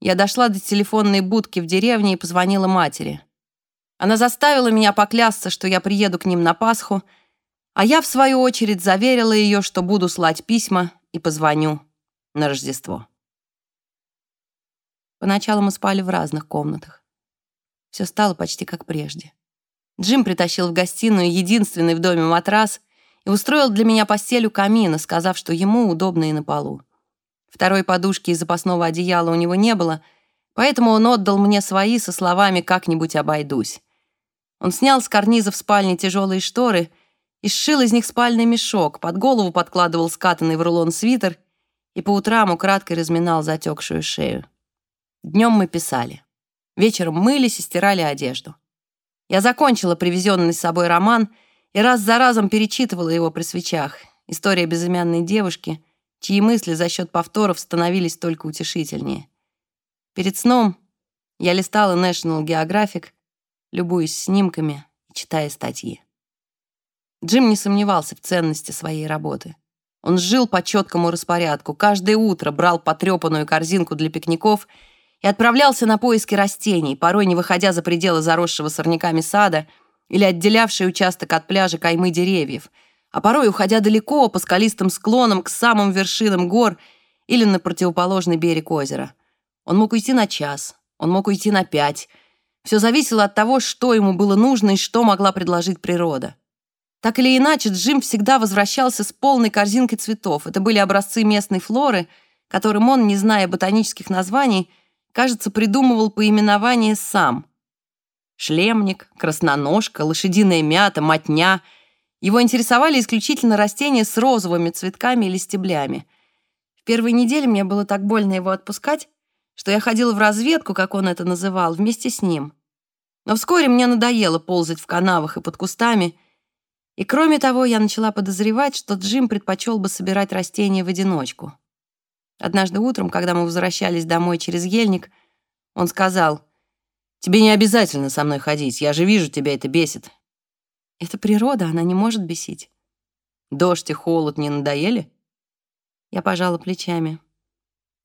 я дошла до телефонной будки в деревне и позвонила матери. Она заставила меня поклясться, что я приеду к ним на Пасху, а я, в свою очередь, заверила ее, что буду слать письма и позвоню на Рождество. Поначалу мы спали в разных комнатах. Все стало почти как прежде. Джим притащил в гостиную единственный в доме матрас и устроил для меня постель у камина, сказав, что ему удобно и на полу. Второй подушки и запасного одеяла у него не было, поэтому он отдал мне свои со словами «как-нибудь обойдусь». Он снял с карниза в спальне тяжелые шторы и сшил из них спальный мешок, под голову подкладывал скатанный в рулон свитер и по утрам украдкой разминал затекшую шею. Днем мы писали. Вечером мылись и стирали одежду. Я закончила привезенный с собой роман и раз за разом перечитывала его при свечах. История безымянной девушки — чьи мысли за счет повторов становились только утешительнее. Перед сном я листала National Geographic, любуясь снимками и читая статьи. Джим не сомневался в ценности своей работы. Он жил по четкому распорядку, каждое утро брал потрепанную корзинку для пикников и отправлялся на поиски растений, порой не выходя за пределы заросшего сорняками сада или отделявший участок от пляжа каймы деревьев — а порой уходя далеко по скалистым склонам к самым вершинам гор или на противоположный берег озера. Он мог уйти на час, он мог уйти на пять. Все зависело от того, что ему было нужно и что могла предложить природа. Так или иначе, Джим всегда возвращался с полной корзинкой цветов. Это были образцы местной флоры, которым он, не зная ботанических названий, кажется, придумывал поименование сам. Шлемник, красноножка, лошадиная мята, мотня — его интересовали исключительно растения с розовыми цветками или стеблями. В первые недели мне было так больно его отпускать, что я ходила в разведку, как он это называл, вместе с ним. Но вскоре мне надоело ползать в канавах и под кустами, и кроме того, я начала подозревать, что Джим предпочел бы собирать растения в одиночку. Однажды утром, когда мы возвращались домой через ельник, он сказал, «Тебе не обязательно со мной ходить, я же вижу, тебя это бесит. Это природа, она не может бесить. Дождь и холод не надоели? Я пожала плечами.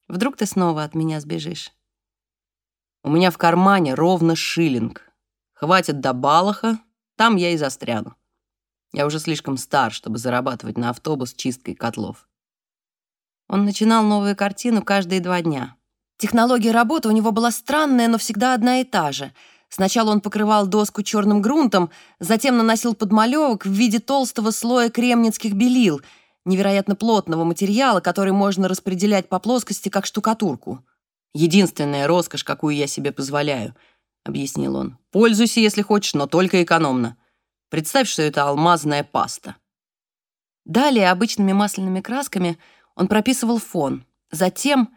Вдруг ты снова от меня сбежишь? У меня в кармане ровно шиллинг. Хватит до Балаха, там я и застряну. Я уже слишком стар, чтобы зарабатывать на автобус чисткой котлов. Он начинал новую картину каждые два дня. Технология работы у него была странная, но всегда одна и та же — Сначала он покрывал доску черным грунтом, затем наносил подмалевок в виде толстого слоя кремницких белил, невероятно плотного материала, который можно распределять по плоскости, как штукатурку. «Единственная роскошь, какую я себе позволяю», — объяснил он. «Пользуйся, если хочешь, но только экономно. Представь, что это алмазная паста». Далее обычными масляными красками он прописывал фон. Затем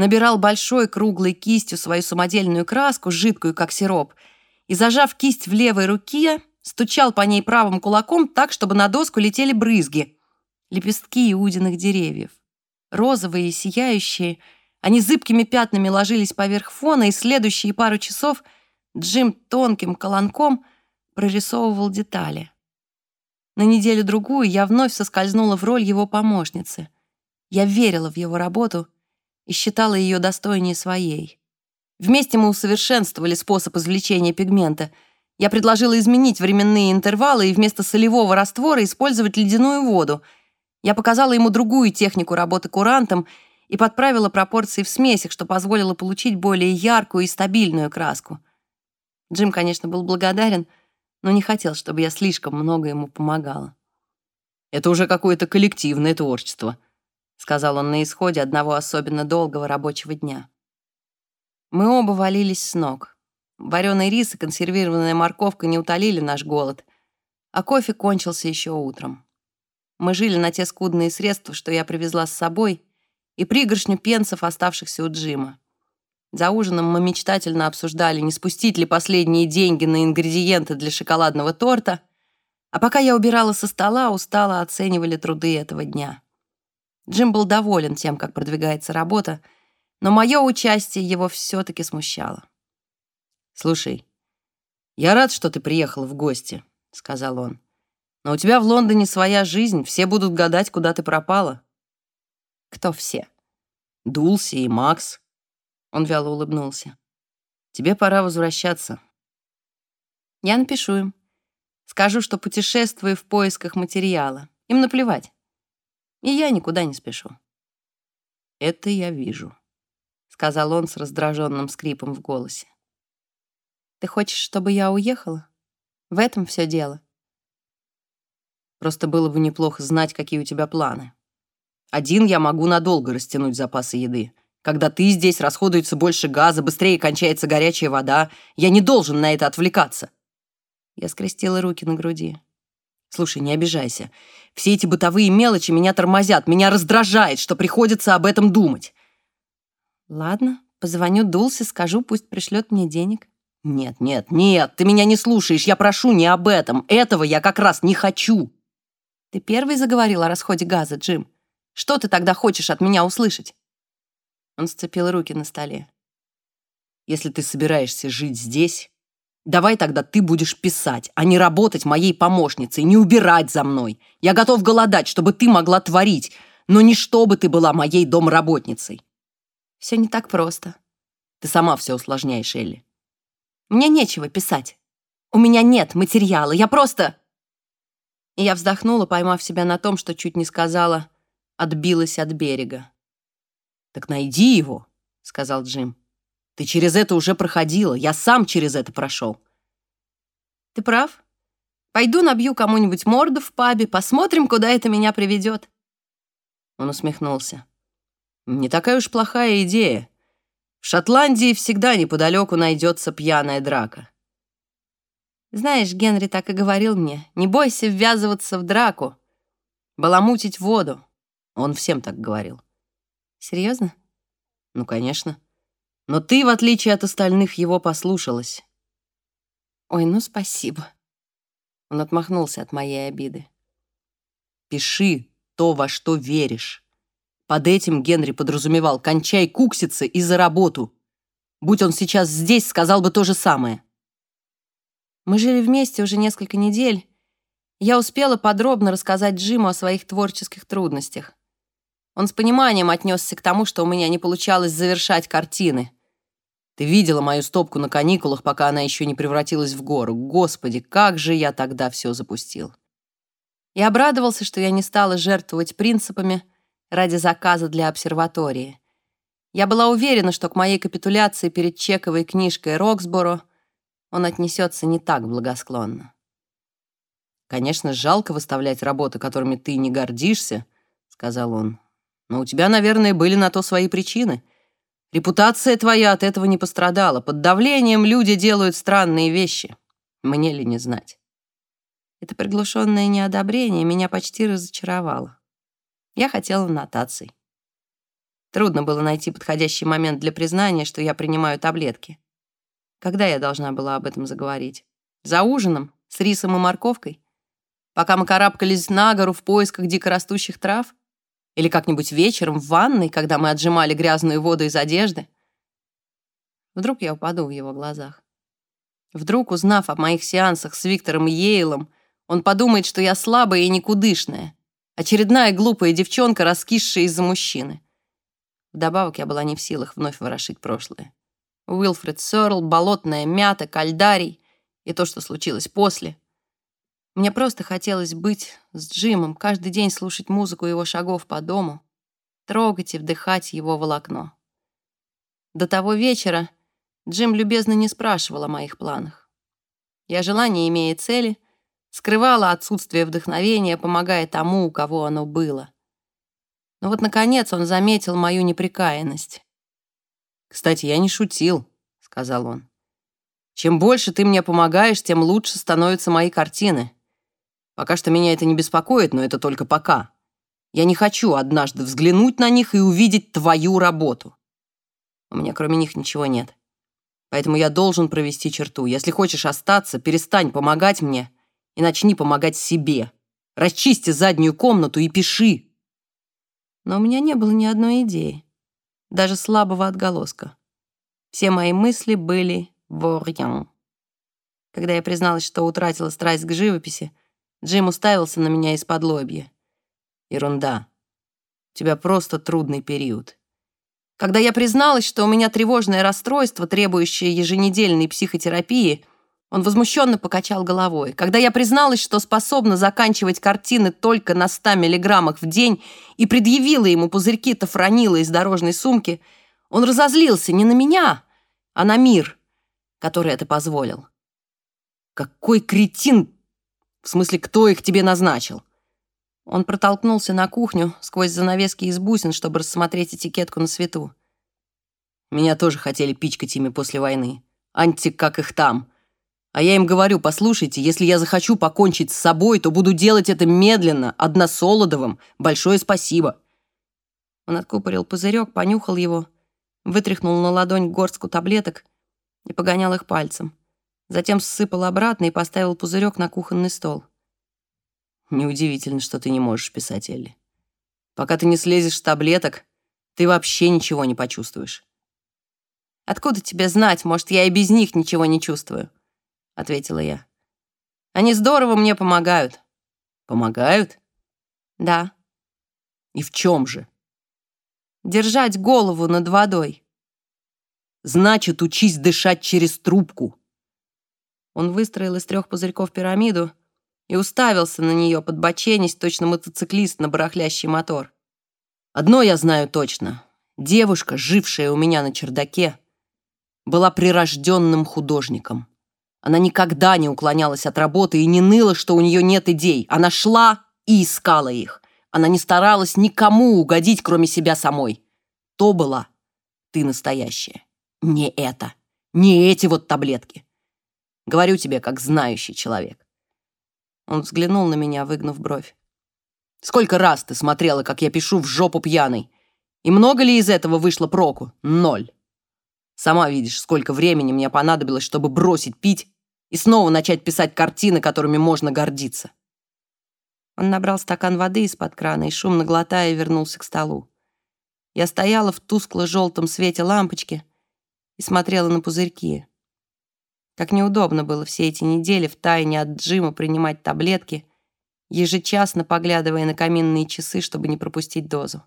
набирал большой круглой кистью свою самодельную краску, жидкую, как сироп, и, зажав кисть в левой руке, стучал по ней правым кулаком так, чтобы на доску летели брызги, лепестки иудиных деревьев. Розовые и сияющие, Они зыбкими пятнами ложились поверх фона, и следующие пару часов Джим тонким колонком прорисовывал детали. На неделю-другую я вновь соскользнула в роль его помощницы. Я верила в его работу и считала ее достойнее своей. Вместе мы усовершенствовали способ извлечения пигмента. Я предложила изменить временные интервалы и вместо солевого раствора использовать ледяную воду. Я показала ему другую технику работы курантом и подправила пропорции в смесях, что позволило получить более яркую и стабильную краску. Джим, конечно, был благодарен, но не хотел, чтобы я слишком много ему помогала. «Это уже какое-то коллективное творчество», — сказал он на исходе одного особенно долгого рабочего дня. Мы оба валились с ног. Вареный рис и консервированная морковка не утолили наш голод, а кофе кончился еще утром. Мы жили на те скудные средства, что я привезла с собой, и пригоршню пенсов, оставшихся у Джима. За ужином мы мечтательно обсуждали, не спустить ли последние деньги на ингредиенты для шоколадного торта, а пока я убирала со стола, устало оценивали труды этого дня. Джим был доволен тем, как продвигается работа, но мое участие его все-таки смущало. «Слушай, я рад, что ты приехал в гости», — сказал он. «Но у тебя в Лондоне своя жизнь, все будут гадать, куда ты пропала». «Кто все?» «Дулси и Макс». Он вяло улыбнулся. «Тебе пора возвращаться». «Я напишу им. Скажу, что путешествую в поисках материала. Им наплевать. И я никуда не спешу». «Это я вижу» сказал он с раздраженным скрипом в голосе. Ты хочешь, чтобы я уехала? В этом все дело. Просто было бы неплохо знать, какие у тебя планы. Один я могу надолго растянуть запасы еды. Когда ты здесь, расходуется больше газа, быстрее кончается горячая вода. Я не должен на это отвлекаться. Я скрестила руки на груди. Слушай, не обижайся. Все эти бытовые мелочи меня тормозят, меня раздражает, что приходится об этом думать. Ладно, позвоню Дулсе, скажу, пусть пришлет мне денег. Нет, нет, нет, ты меня не слушаешь, я прошу не об этом. Этого я как раз не хочу. Ты первый заговорил о расходе газа, Джим. Что ты тогда хочешь от меня услышать? Он сцепил руки на столе. Если ты собираешься жить здесь, давай тогда ты будешь писать, а не работать моей помощницей, не убирать за мной. Я готов голодать, чтобы ты могла творить, но не чтобы ты была моей домработницей. Все не так просто. Ты сама все усложняешь, Элли. Мне нечего писать. У меня нет материала. Я просто... И я вздохнула, поймав себя на том, что чуть не сказала «отбилась от берега». «Так найди его», — сказал Джим. «Ты через это уже проходила. Я сам через это прошел». «Ты прав. Пойду набью кому-нибудь морду в пабе, посмотрим, куда это меня приведет». Он усмехнулся. Не такая уж плохая идея. В Шотландии всегда неподалеку найдется пьяная драка. Знаешь, Генри так и говорил мне, не бойся ввязываться в драку, баламутить воду. Он всем так говорил. Серьезно? Ну, конечно. Но ты, в отличие от остальных, его послушалась. Ой, ну спасибо. Он отмахнулся от моей обиды. Пиши то, во что веришь. Под этим Генри подразумевал «кончай кукситься и за работу». Будь он сейчас здесь, сказал бы то же самое. Мы жили вместе уже несколько недель. Я успела подробно рассказать Джиму о своих творческих трудностях. Он с пониманием отнесся к тому, что у меня не получалось завершать картины. Ты видела мою стопку на каникулах, пока она еще не превратилась в гору. Господи, как же я тогда все запустил. Я обрадовался, что я не стала жертвовать принципами, ради заказа для обсерватории. Я была уверена, что к моей капитуляции перед чековой книжкой Роксборо он отнесется не так благосклонно. «Конечно, жалко выставлять работы, которыми ты не гордишься», — сказал он. «Но у тебя, наверное, были на то свои причины. Репутация твоя от этого не пострадала. Под давлением люди делают странные вещи. Мне ли не знать?» Это приглушенное неодобрение меня почти разочаровало. Я хотела нотаций. Трудно было найти подходящий момент для признания, что я принимаю таблетки. Когда я должна была об этом заговорить? За ужином? С рисом и морковкой? Пока мы карабкались на гору в поисках дикорастущих трав? Или как-нибудь вечером в ванной, когда мы отжимали грязную воду из одежды? Вдруг я упаду в его глазах. Вдруг, узнав о моих сеансах с Виктором Йейлом, он подумает, что я слабая и никудышная. Очередная глупая девчонка, раскисшая из-за мужчины. Вдобавок я была не в силах вновь ворошить прошлое. Уилфред Сёрл, болотная мята, кальдарий и то, что случилось после. Мне просто хотелось быть с Джимом, каждый день слушать музыку его шагов по дому, трогать и вдыхать его волокно. До того вечера Джим любезно не спрашивал о моих планах. Я жила, не имея цели, скрывала отсутствие вдохновения, помогая тому, у кого оно было. Но вот, наконец, он заметил мою неприкаянность. «Кстати, я не шутил», — сказал он. «Чем больше ты мне помогаешь, тем лучше становятся мои картины. Пока что меня это не беспокоит, но это только пока. Я не хочу однажды взглянуть на них и увидеть твою работу. У меня кроме них ничего нет. Поэтому я должен провести черту. Если хочешь остаться, перестань помогать мне и начни помогать себе. Расчисти заднюю комнату и пиши. Но у меня не было ни одной идеи, даже слабого отголоска. Все мои мысли были ворьян. Когда я призналась, что утратила страсть к живописи, Джим уставился на меня из-под лобья. Ерунда. У тебя просто трудный период. Когда я призналась, что у меня тревожное расстройство, требующее еженедельной психотерапии, он возмущенно покачал головой. Когда я призналась, что способна заканчивать картины только на 100 миллиграммах в день и предъявила ему пузырьки тафронила из дорожной сумки, он разозлился не на меня, а на мир, который это позволил. «Какой кретин! В смысле, кто их тебе назначил?» Он протолкнулся на кухню сквозь занавески из бусин, чтобы рассмотреть этикетку на свету. Меня тоже хотели пичкать ими после войны. Антик, как их там. А я им говорю, послушайте, если я захочу покончить с собой, то буду делать это медленно, односолодовым. Большое спасибо. Он откупорил пузырек, понюхал его, вытряхнул на ладонь горстку таблеток и погонял их пальцем. Затем ссыпал обратно и поставил пузырек на кухонный стол. Неудивительно, что ты не можешь писать, Элли. Пока ты не слезешь с таблеток, ты вообще ничего не почувствуешь. Откуда тебе знать? Может, я и без них ничего не чувствую, ответила я. Они здорово мне помогают. Помогают? Да. И в чем же? Держать голову над водой. Значит, учись дышать через трубку. Он выстроил из трех пузырьков пирамиду, и уставился на нее, подбоченясь, точно мотоциклист на барахлящий мотор. Одно я знаю точно. Девушка, жившая у меня на чердаке, была прирожденным художником. Она никогда не уклонялась от работы и не ныла, что у нее нет идей. Она шла и искала их. Она не старалась никому угодить, кроме себя самой. То была ты настоящая. Не это. Не эти вот таблетки. Говорю тебе, как знающий человек. Он взглянул на меня, выгнув бровь. «Сколько раз ты смотрела, как я пишу в жопу пьяный? И много ли из этого вышло проку? Ноль. Сама видишь, сколько времени мне понадобилось, чтобы бросить пить и снова начать писать картины, которыми можно гордиться». Он набрал стакан воды из-под крана и, шумно глотая, вернулся к столу. Я стояла в тускло-желтом свете лампочки и смотрела на пузырьки. Как неудобно было все эти недели в тайне от Джима принимать таблетки, ежечасно поглядывая на каминные часы, чтобы не пропустить дозу.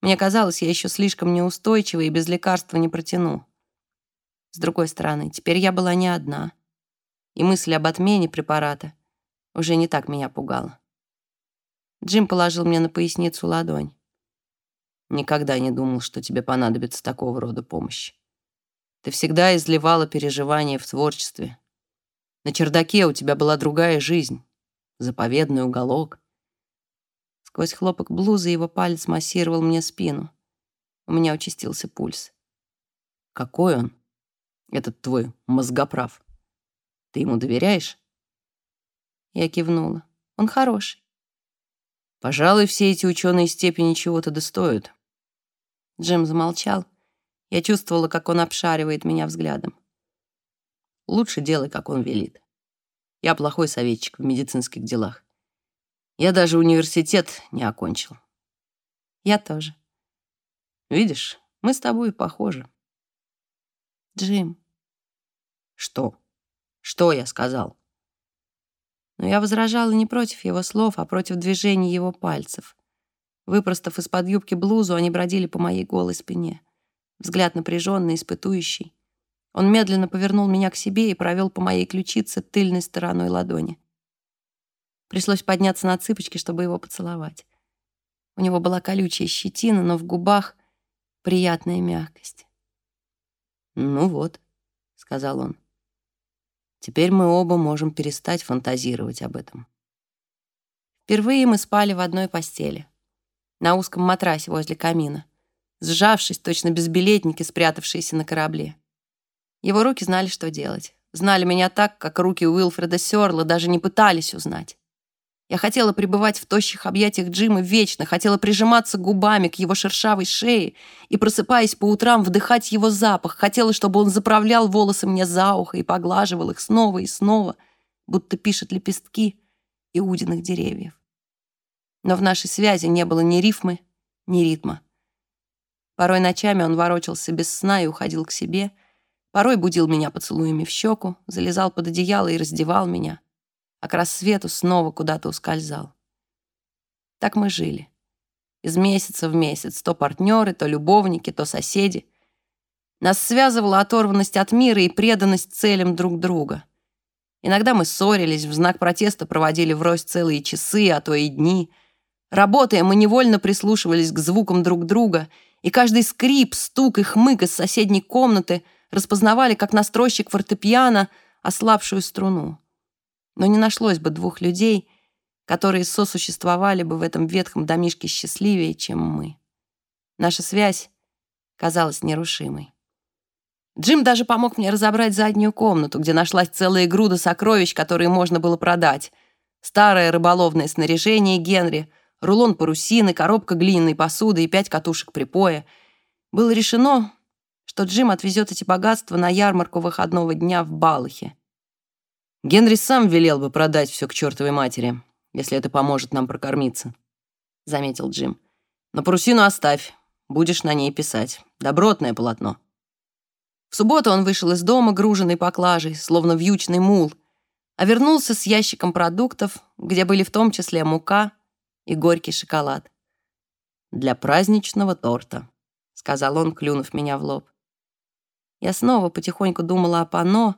Мне казалось, я еще слишком неустойчива и без лекарства не протяну. С другой стороны, теперь я была не одна, и мысль об отмене препарата уже не так меня пугала. Джим положил мне на поясницу ладонь. «Никогда не думал, что тебе понадобится такого рода помощь. Ты всегда изливала переживания в творчестве. На чердаке у тебя была другая жизнь, заповедный уголок. Сквозь хлопок блузы его палец массировал мне спину. У меня участился пульс. Какой он, этот твой мозгоправ? Ты ему доверяешь? Я кивнула. Он хороший. Пожалуй, все эти ученые степени чего-то достоят. Джим замолчал, я чувствовала, как он обшаривает меня взглядом. Лучше делай, как он велит. Я плохой советчик в медицинских делах. Я даже университет не окончил. Я тоже. Видишь, мы с тобой похожи. Джим. Что? Что я сказал? Но я возражала не против его слов, а против движений его пальцев. Выпростав из-под юбки блузу, они бродили по моей голой спине. Взгляд напряженный, испытующий. Он медленно повернул меня к себе и провел по моей ключице тыльной стороной ладони. Пришлось подняться на цыпочки, чтобы его поцеловать. У него была колючая щетина, но в губах приятная мягкость. «Ну вот», — сказал он. «Теперь мы оба можем перестать фантазировать об этом». Впервые мы спали в одной постели. На узком матрасе возле камина. Сжавшись, точно безбилетники, спрятавшиеся на корабле. Его руки знали, что делать. Знали меня так, как руки Уилфреда Сёрла даже не пытались узнать. Я хотела пребывать в тощих объятиях Джима вечно, хотела прижиматься губами к его шершавой шее и, просыпаясь по утрам, вдыхать его запах. Хотела, чтобы он заправлял волосы мне за ухо и поглаживал их снова и снова, будто пишет лепестки и удиных деревьев. Но в нашей связи не было ни рифмы, ни ритма. Порой ночами он ворочался без сна и уходил к себе, порой будил меня поцелуями в щеку, залезал под одеяло и раздевал меня а к рассвету снова куда-то ускользал. Так мы жили. Из месяца в месяц. То партнеры, то любовники, то соседи. Нас связывала оторванность от мира и преданность целям друг друга. Иногда мы ссорились, в знак протеста проводили врозь целые часы, а то и дни. Работая, мы невольно прислушивались к звукам друг друга, и каждый скрип, стук и хмык из соседней комнаты распознавали, как настройщик фортепиано, ослабшую струну но не нашлось бы двух людей, которые сосуществовали бы в этом ветхом домишке счастливее, чем мы. Наша связь казалась нерушимой. Джим даже помог мне разобрать заднюю комнату, где нашлась целая груда сокровищ, которые можно было продать. Старое рыболовное снаряжение Генри, рулон парусины, коробка глиняной посуды и пять катушек припоя. Было решено, что Джим отвезет эти богатства на ярмарку выходного дня в Балахе. Генри сам велел бы продать все к чертовой матери, если это поможет нам прокормиться», — заметил Джим. «Но парусину оставь, будешь на ней писать. Добротное полотно». В субботу он вышел из дома, груженный поклажей, словно вьючный мул, а вернулся с ящиком продуктов, где были в том числе мука и горький шоколад. «Для праздничного торта», — сказал он, клюнув меня в лоб. Я снова потихоньку думала о панно,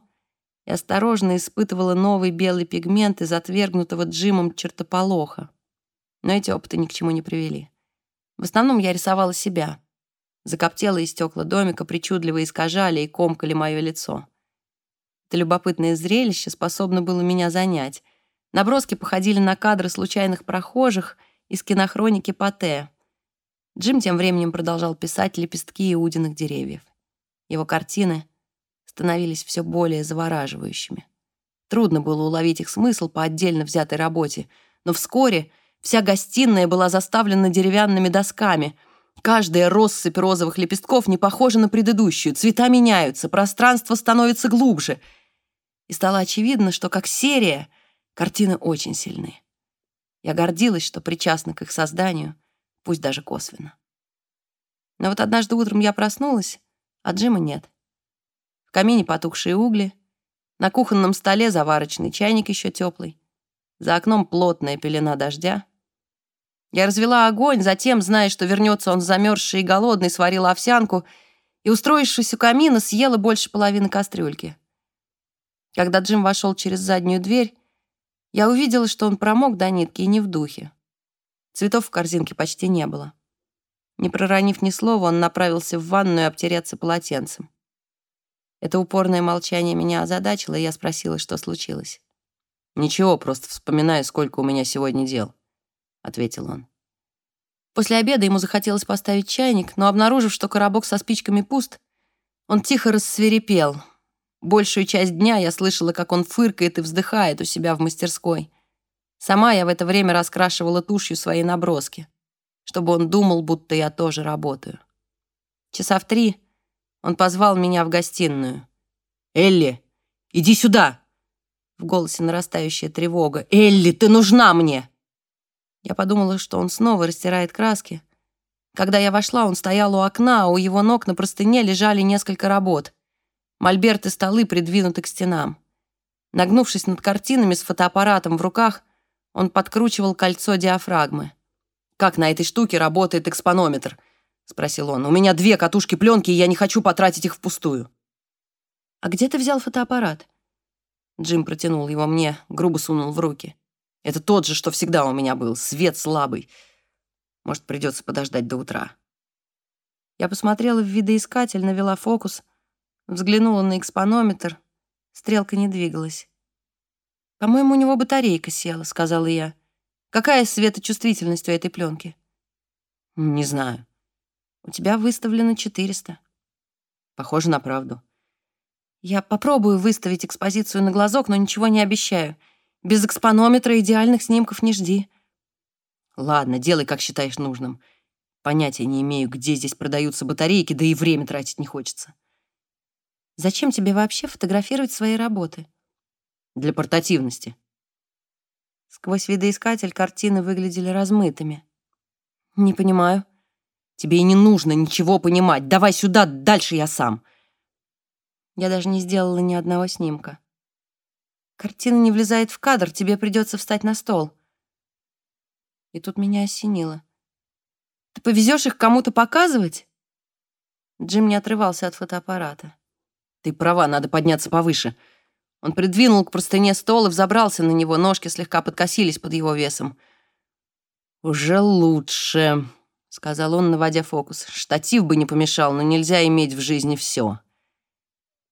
и осторожно испытывала новый белый пигмент из отвергнутого Джимом чертополоха. Но эти опыты ни к чему не привели. В основном я рисовала себя. Закоптелые стекла домика причудливо искажали и комкали мое лицо. Это любопытное зрелище способно было меня занять. Наброски походили на кадры случайных прохожих из кинохроники Патте. Джим тем временем продолжал писать лепестки иудиных деревьев. Его картины — становились все более завораживающими. Трудно было уловить их смысл по отдельно взятой работе, но вскоре вся гостиная была заставлена деревянными досками. Каждая россыпь розовых лепестков не похожа на предыдущую, цвета меняются, пространство становится глубже. И стало очевидно, что как серия картины очень сильны. Я гордилась, что причастна к их созданию, пусть даже косвенно. Но вот однажды утром я проснулась, а Джима нет камине потухшие угли, на кухонном столе заварочный чайник еще теплый, за окном плотная пелена дождя. Я развела огонь, затем, зная, что вернется он замерзший и голодный, сварила овсянку и, устроившись у камина, съела больше половины кастрюльки. Когда Джим вошел через заднюю дверь, я увидела, что он промок до нитки и не в духе. Цветов в корзинке почти не было. Не проронив ни слова, он направился в ванную обтереться полотенцем. Это упорное молчание меня озадачило, и я спросила, что случилось. «Ничего, просто вспоминаю, сколько у меня сегодня дел», — ответил он. После обеда ему захотелось поставить чайник, но, обнаружив, что коробок со спичками пуст, он тихо рассверепел. Большую часть дня я слышала, как он фыркает и вздыхает у себя в мастерской. Сама я в это время раскрашивала тушью свои наброски, чтобы он думал, будто я тоже работаю. Часа в три он позвал меня в гостиную. «Элли, иди сюда!» В голосе нарастающая тревога. «Элли, ты нужна мне!» Я подумала, что он снова растирает краски, Когда я вошла, он стоял у окна, а у его ног на простыне лежали несколько работ. Мольберт и столы придвинуты к стенам. Нагнувшись над картинами с фотоаппаратом в руках, он подкручивал кольцо диафрагмы. «Как на этой штуке работает экспонометр?» — спросил он. «У меня две катушки пленки, и я не хочу потратить их впустую». «А где ты взял фотоаппарат?» Джим протянул его мне, грубо сунул в руки. «Это тот же, что всегда у меня был. Свет слабый. Может, придется подождать до утра». Я посмотрела в видоискатель, навела фокус, взглянула на экспонометр. Стрелка не двигалась. «По-моему, у него батарейка села», — сказала я. «Какая светочувствительность у этой пленки?» «Не знаю. У тебя выставлено 400». «Похоже на правду». «Я попробую выставить экспозицию на глазок, но ничего не обещаю. Без экспонометра идеальных снимков не жди». «Ладно, делай, как считаешь нужным. Понятия не имею, где здесь продаются батарейки, да и время тратить не хочется». «Зачем тебе вообще фотографировать свои работы?» для портативности. Сквозь видоискатель картины выглядели размытыми. «Не понимаю». «Тебе и не нужно ничего понимать. Давай сюда, дальше я сам». Я даже не сделала ни одного снимка. «Картина не влезает в кадр, тебе придется встать на стол». И тут меня осенило. «Ты повезешь их кому-то показывать?» Джим не отрывался от фотоаппарата. «Ты права, надо подняться повыше. Он придвинул к простыне стол и взобрался на него, ножки слегка подкосились под его весом. «Уже лучше», — сказал он, наводя фокус. «Штатив бы не помешал, но нельзя иметь в жизни все».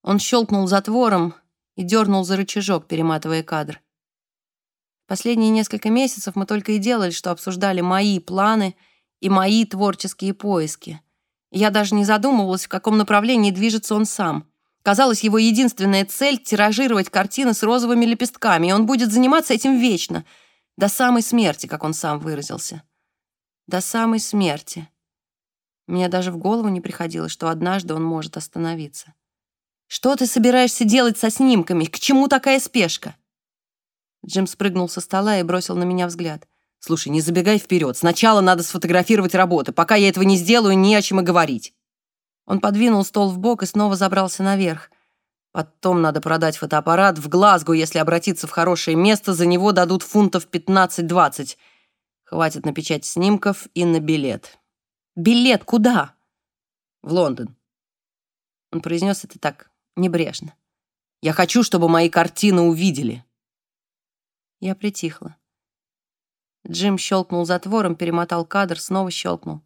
Он щелкнул затвором и дернул за рычажок, перематывая кадр. Последние несколько месяцев мы только и делали, что обсуждали мои планы и мои творческие поиски. Я даже не задумывалась, в каком направлении движется он сам — Казалось, его единственная цель — тиражировать картины с розовыми лепестками, и он будет заниматься этим вечно, до самой смерти, как он сам выразился. До самой смерти. Мне даже в голову не приходило, что однажды он может остановиться. «Что ты собираешься делать со снимками? К чему такая спешка?» Джим спрыгнул со стола и бросил на меня взгляд. «Слушай, не забегай вперед. Сначала надо сфотографировать работы. Пока я этого не сделаю, не о чем и говорить». Он подвинул стол в бок и снова забрался наверх. Потом надо продать фотоаппарат в Глазго, если обратиться в хорошее место, за него дадут фунтов 15-20. Хватит на печать снимков и на билет. Билет куда? В Лондон. Он произнес это так небрежно. Я хочу, чтобы мои картины увидели. Я притихла. Джим щелкнул затвором, перемотал кадр, снова щелкнул.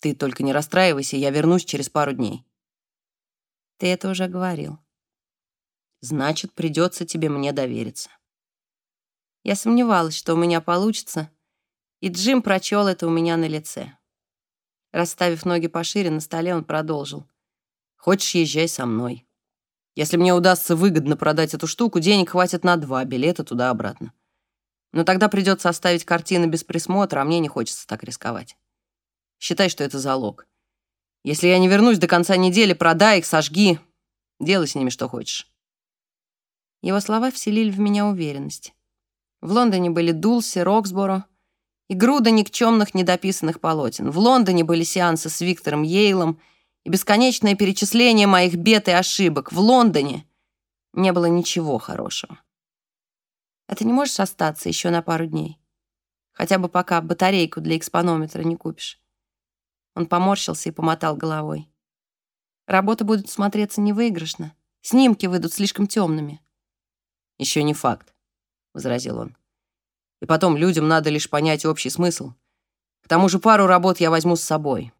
Ты только не расстраивайся, я вернусь через пару дней. Ты это уже говорил. Значит, придется тебе мне довериться. Я сомневалась, что у меня получится, и Джим прочел это у меня на лице. Расставив ноги пошире на столе, он продолжил. «Хочешь, езжай со мной. Если мне удастся выгодно продать эту штуку, денег хватит на два билета туда-обратно. Но тогда придется оставить картины без присмотра, а мне не хочется так рисковать. Считай, что это залог. Если я не вернусь до конца недели, продай их, сожги. Делай с ними что хочешь». Его слова вселили в меня уверенность. В Лондоне были Дулси, Роксборо и груда никчемных недописанных полотен. В Лондоне были сеансы с Виктором Йейлом и бесконечное перечисление моих бед и ошибок. В Лондоне не было ничего хорошего. А ты не можешь остаться еще на пару дней? Хотя бы пока батарейку для экспонометра не купишь. Он поморщился и помотал головой. Работа будет смотреться невыигрышно. Снимки выйдут слишком темными. Еще не факт, возразил он. И потом, людям надо лишь понять общий смысл. К тому же пару работ я возьму с собой.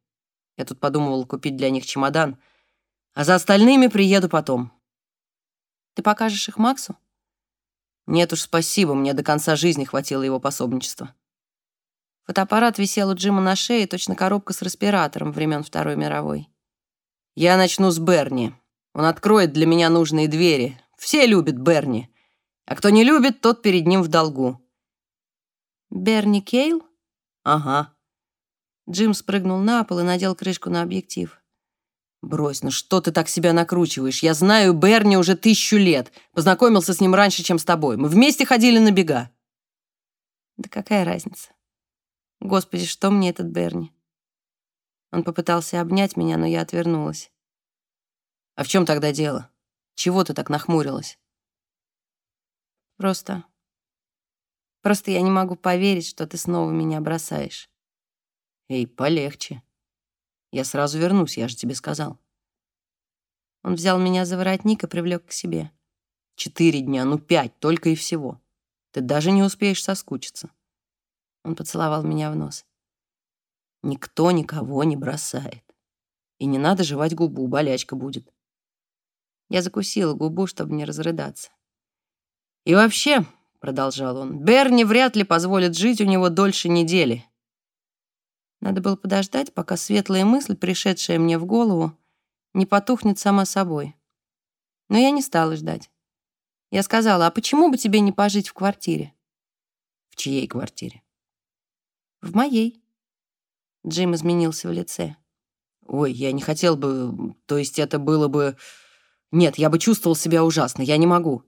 Я тут подумывал купить для них чемодан, а за остальными приеду потом. Ты покажешь их Максу? Нет уж, спасибо, мне до конца жизни хватило его пособничества. Фотоаппарат висел у Джима на шее, точно коробка с респиратором времен Второй мировой. «Я начну с Берни. Он откроет для меня нужные двери. Все любят Берни. А кто не любит, тот перед ним в долгу». «Берни Кейл?» «Ага». Джим спрыгнул на пол и надел крышку на объектив. «Брось, ну что ты так себя накручиваешь? Я знаю Берни уже тысячу лет. Познакомился с ним раньше, чем с тобой. Мы вместе ходили на бега». «Да какая разница?» Господи, что мне этот Берни? Он попытался обнять меня, но я отвернулась. «А в чем тогда дело? Чего ты так нахмурилась?» «Просто... Просто я не могу поверить, что ты снова меня бросаешь». «Эй, полегче. Я сразу вернусь, я же тебе сказал». Он взял меня за воротник и привлек к себе. «Четыре дня, ну пять, только и всего. Ты даже не успеешь соскучиться». Он поцеловал меня в нос. Никто никого не бросает. И не надо жевать губу, болячка будет. Я закусила губу, чтобы не разрыдаться. И вообще, продолжал он, Берни вряд ли позволит жить у него дольше недели. Надо было подождать, пока светлая мысль, пришедшая мне в голову, не потухнет сама собой. Но я не стала ждать. Я сказала, а почему бы тебе не пожить в квартире? В чьей квартире? В моей. Джим изменился в лице. Ой, я не хотел бы... То есть это было бы... Нет, я бы чувствовал себя ужасно. Я не могу.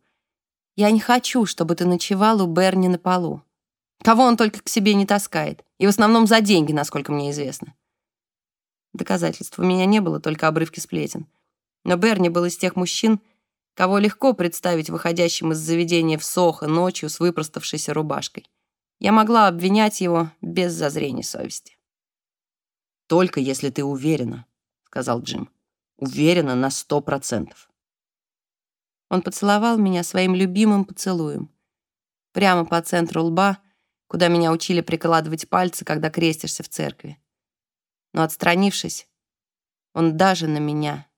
Я не хочу, чтобы ты ночевал у Берни на полу. Того он только к себе не таскает. И в основном за деньги, насколько мне известно. Доказательств у меня не было, только обрывки сплетен. Но Берни был из тех мужчин, кого легко представить выходящим из заведения в Сохо ночью с выпроставшейся рубашкой. Я могла обвинять его без зазрения совести. «Только если ты уверена», — сказал Джим. «Уверена на сто процентов». Он поцеловал меня своим любимым поцелуем. Прямо по центру лба, куда меня учили прикладывать пальцы, когда крестишься в церкви. Но отстранившись, он даже на меня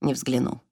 не взглянул.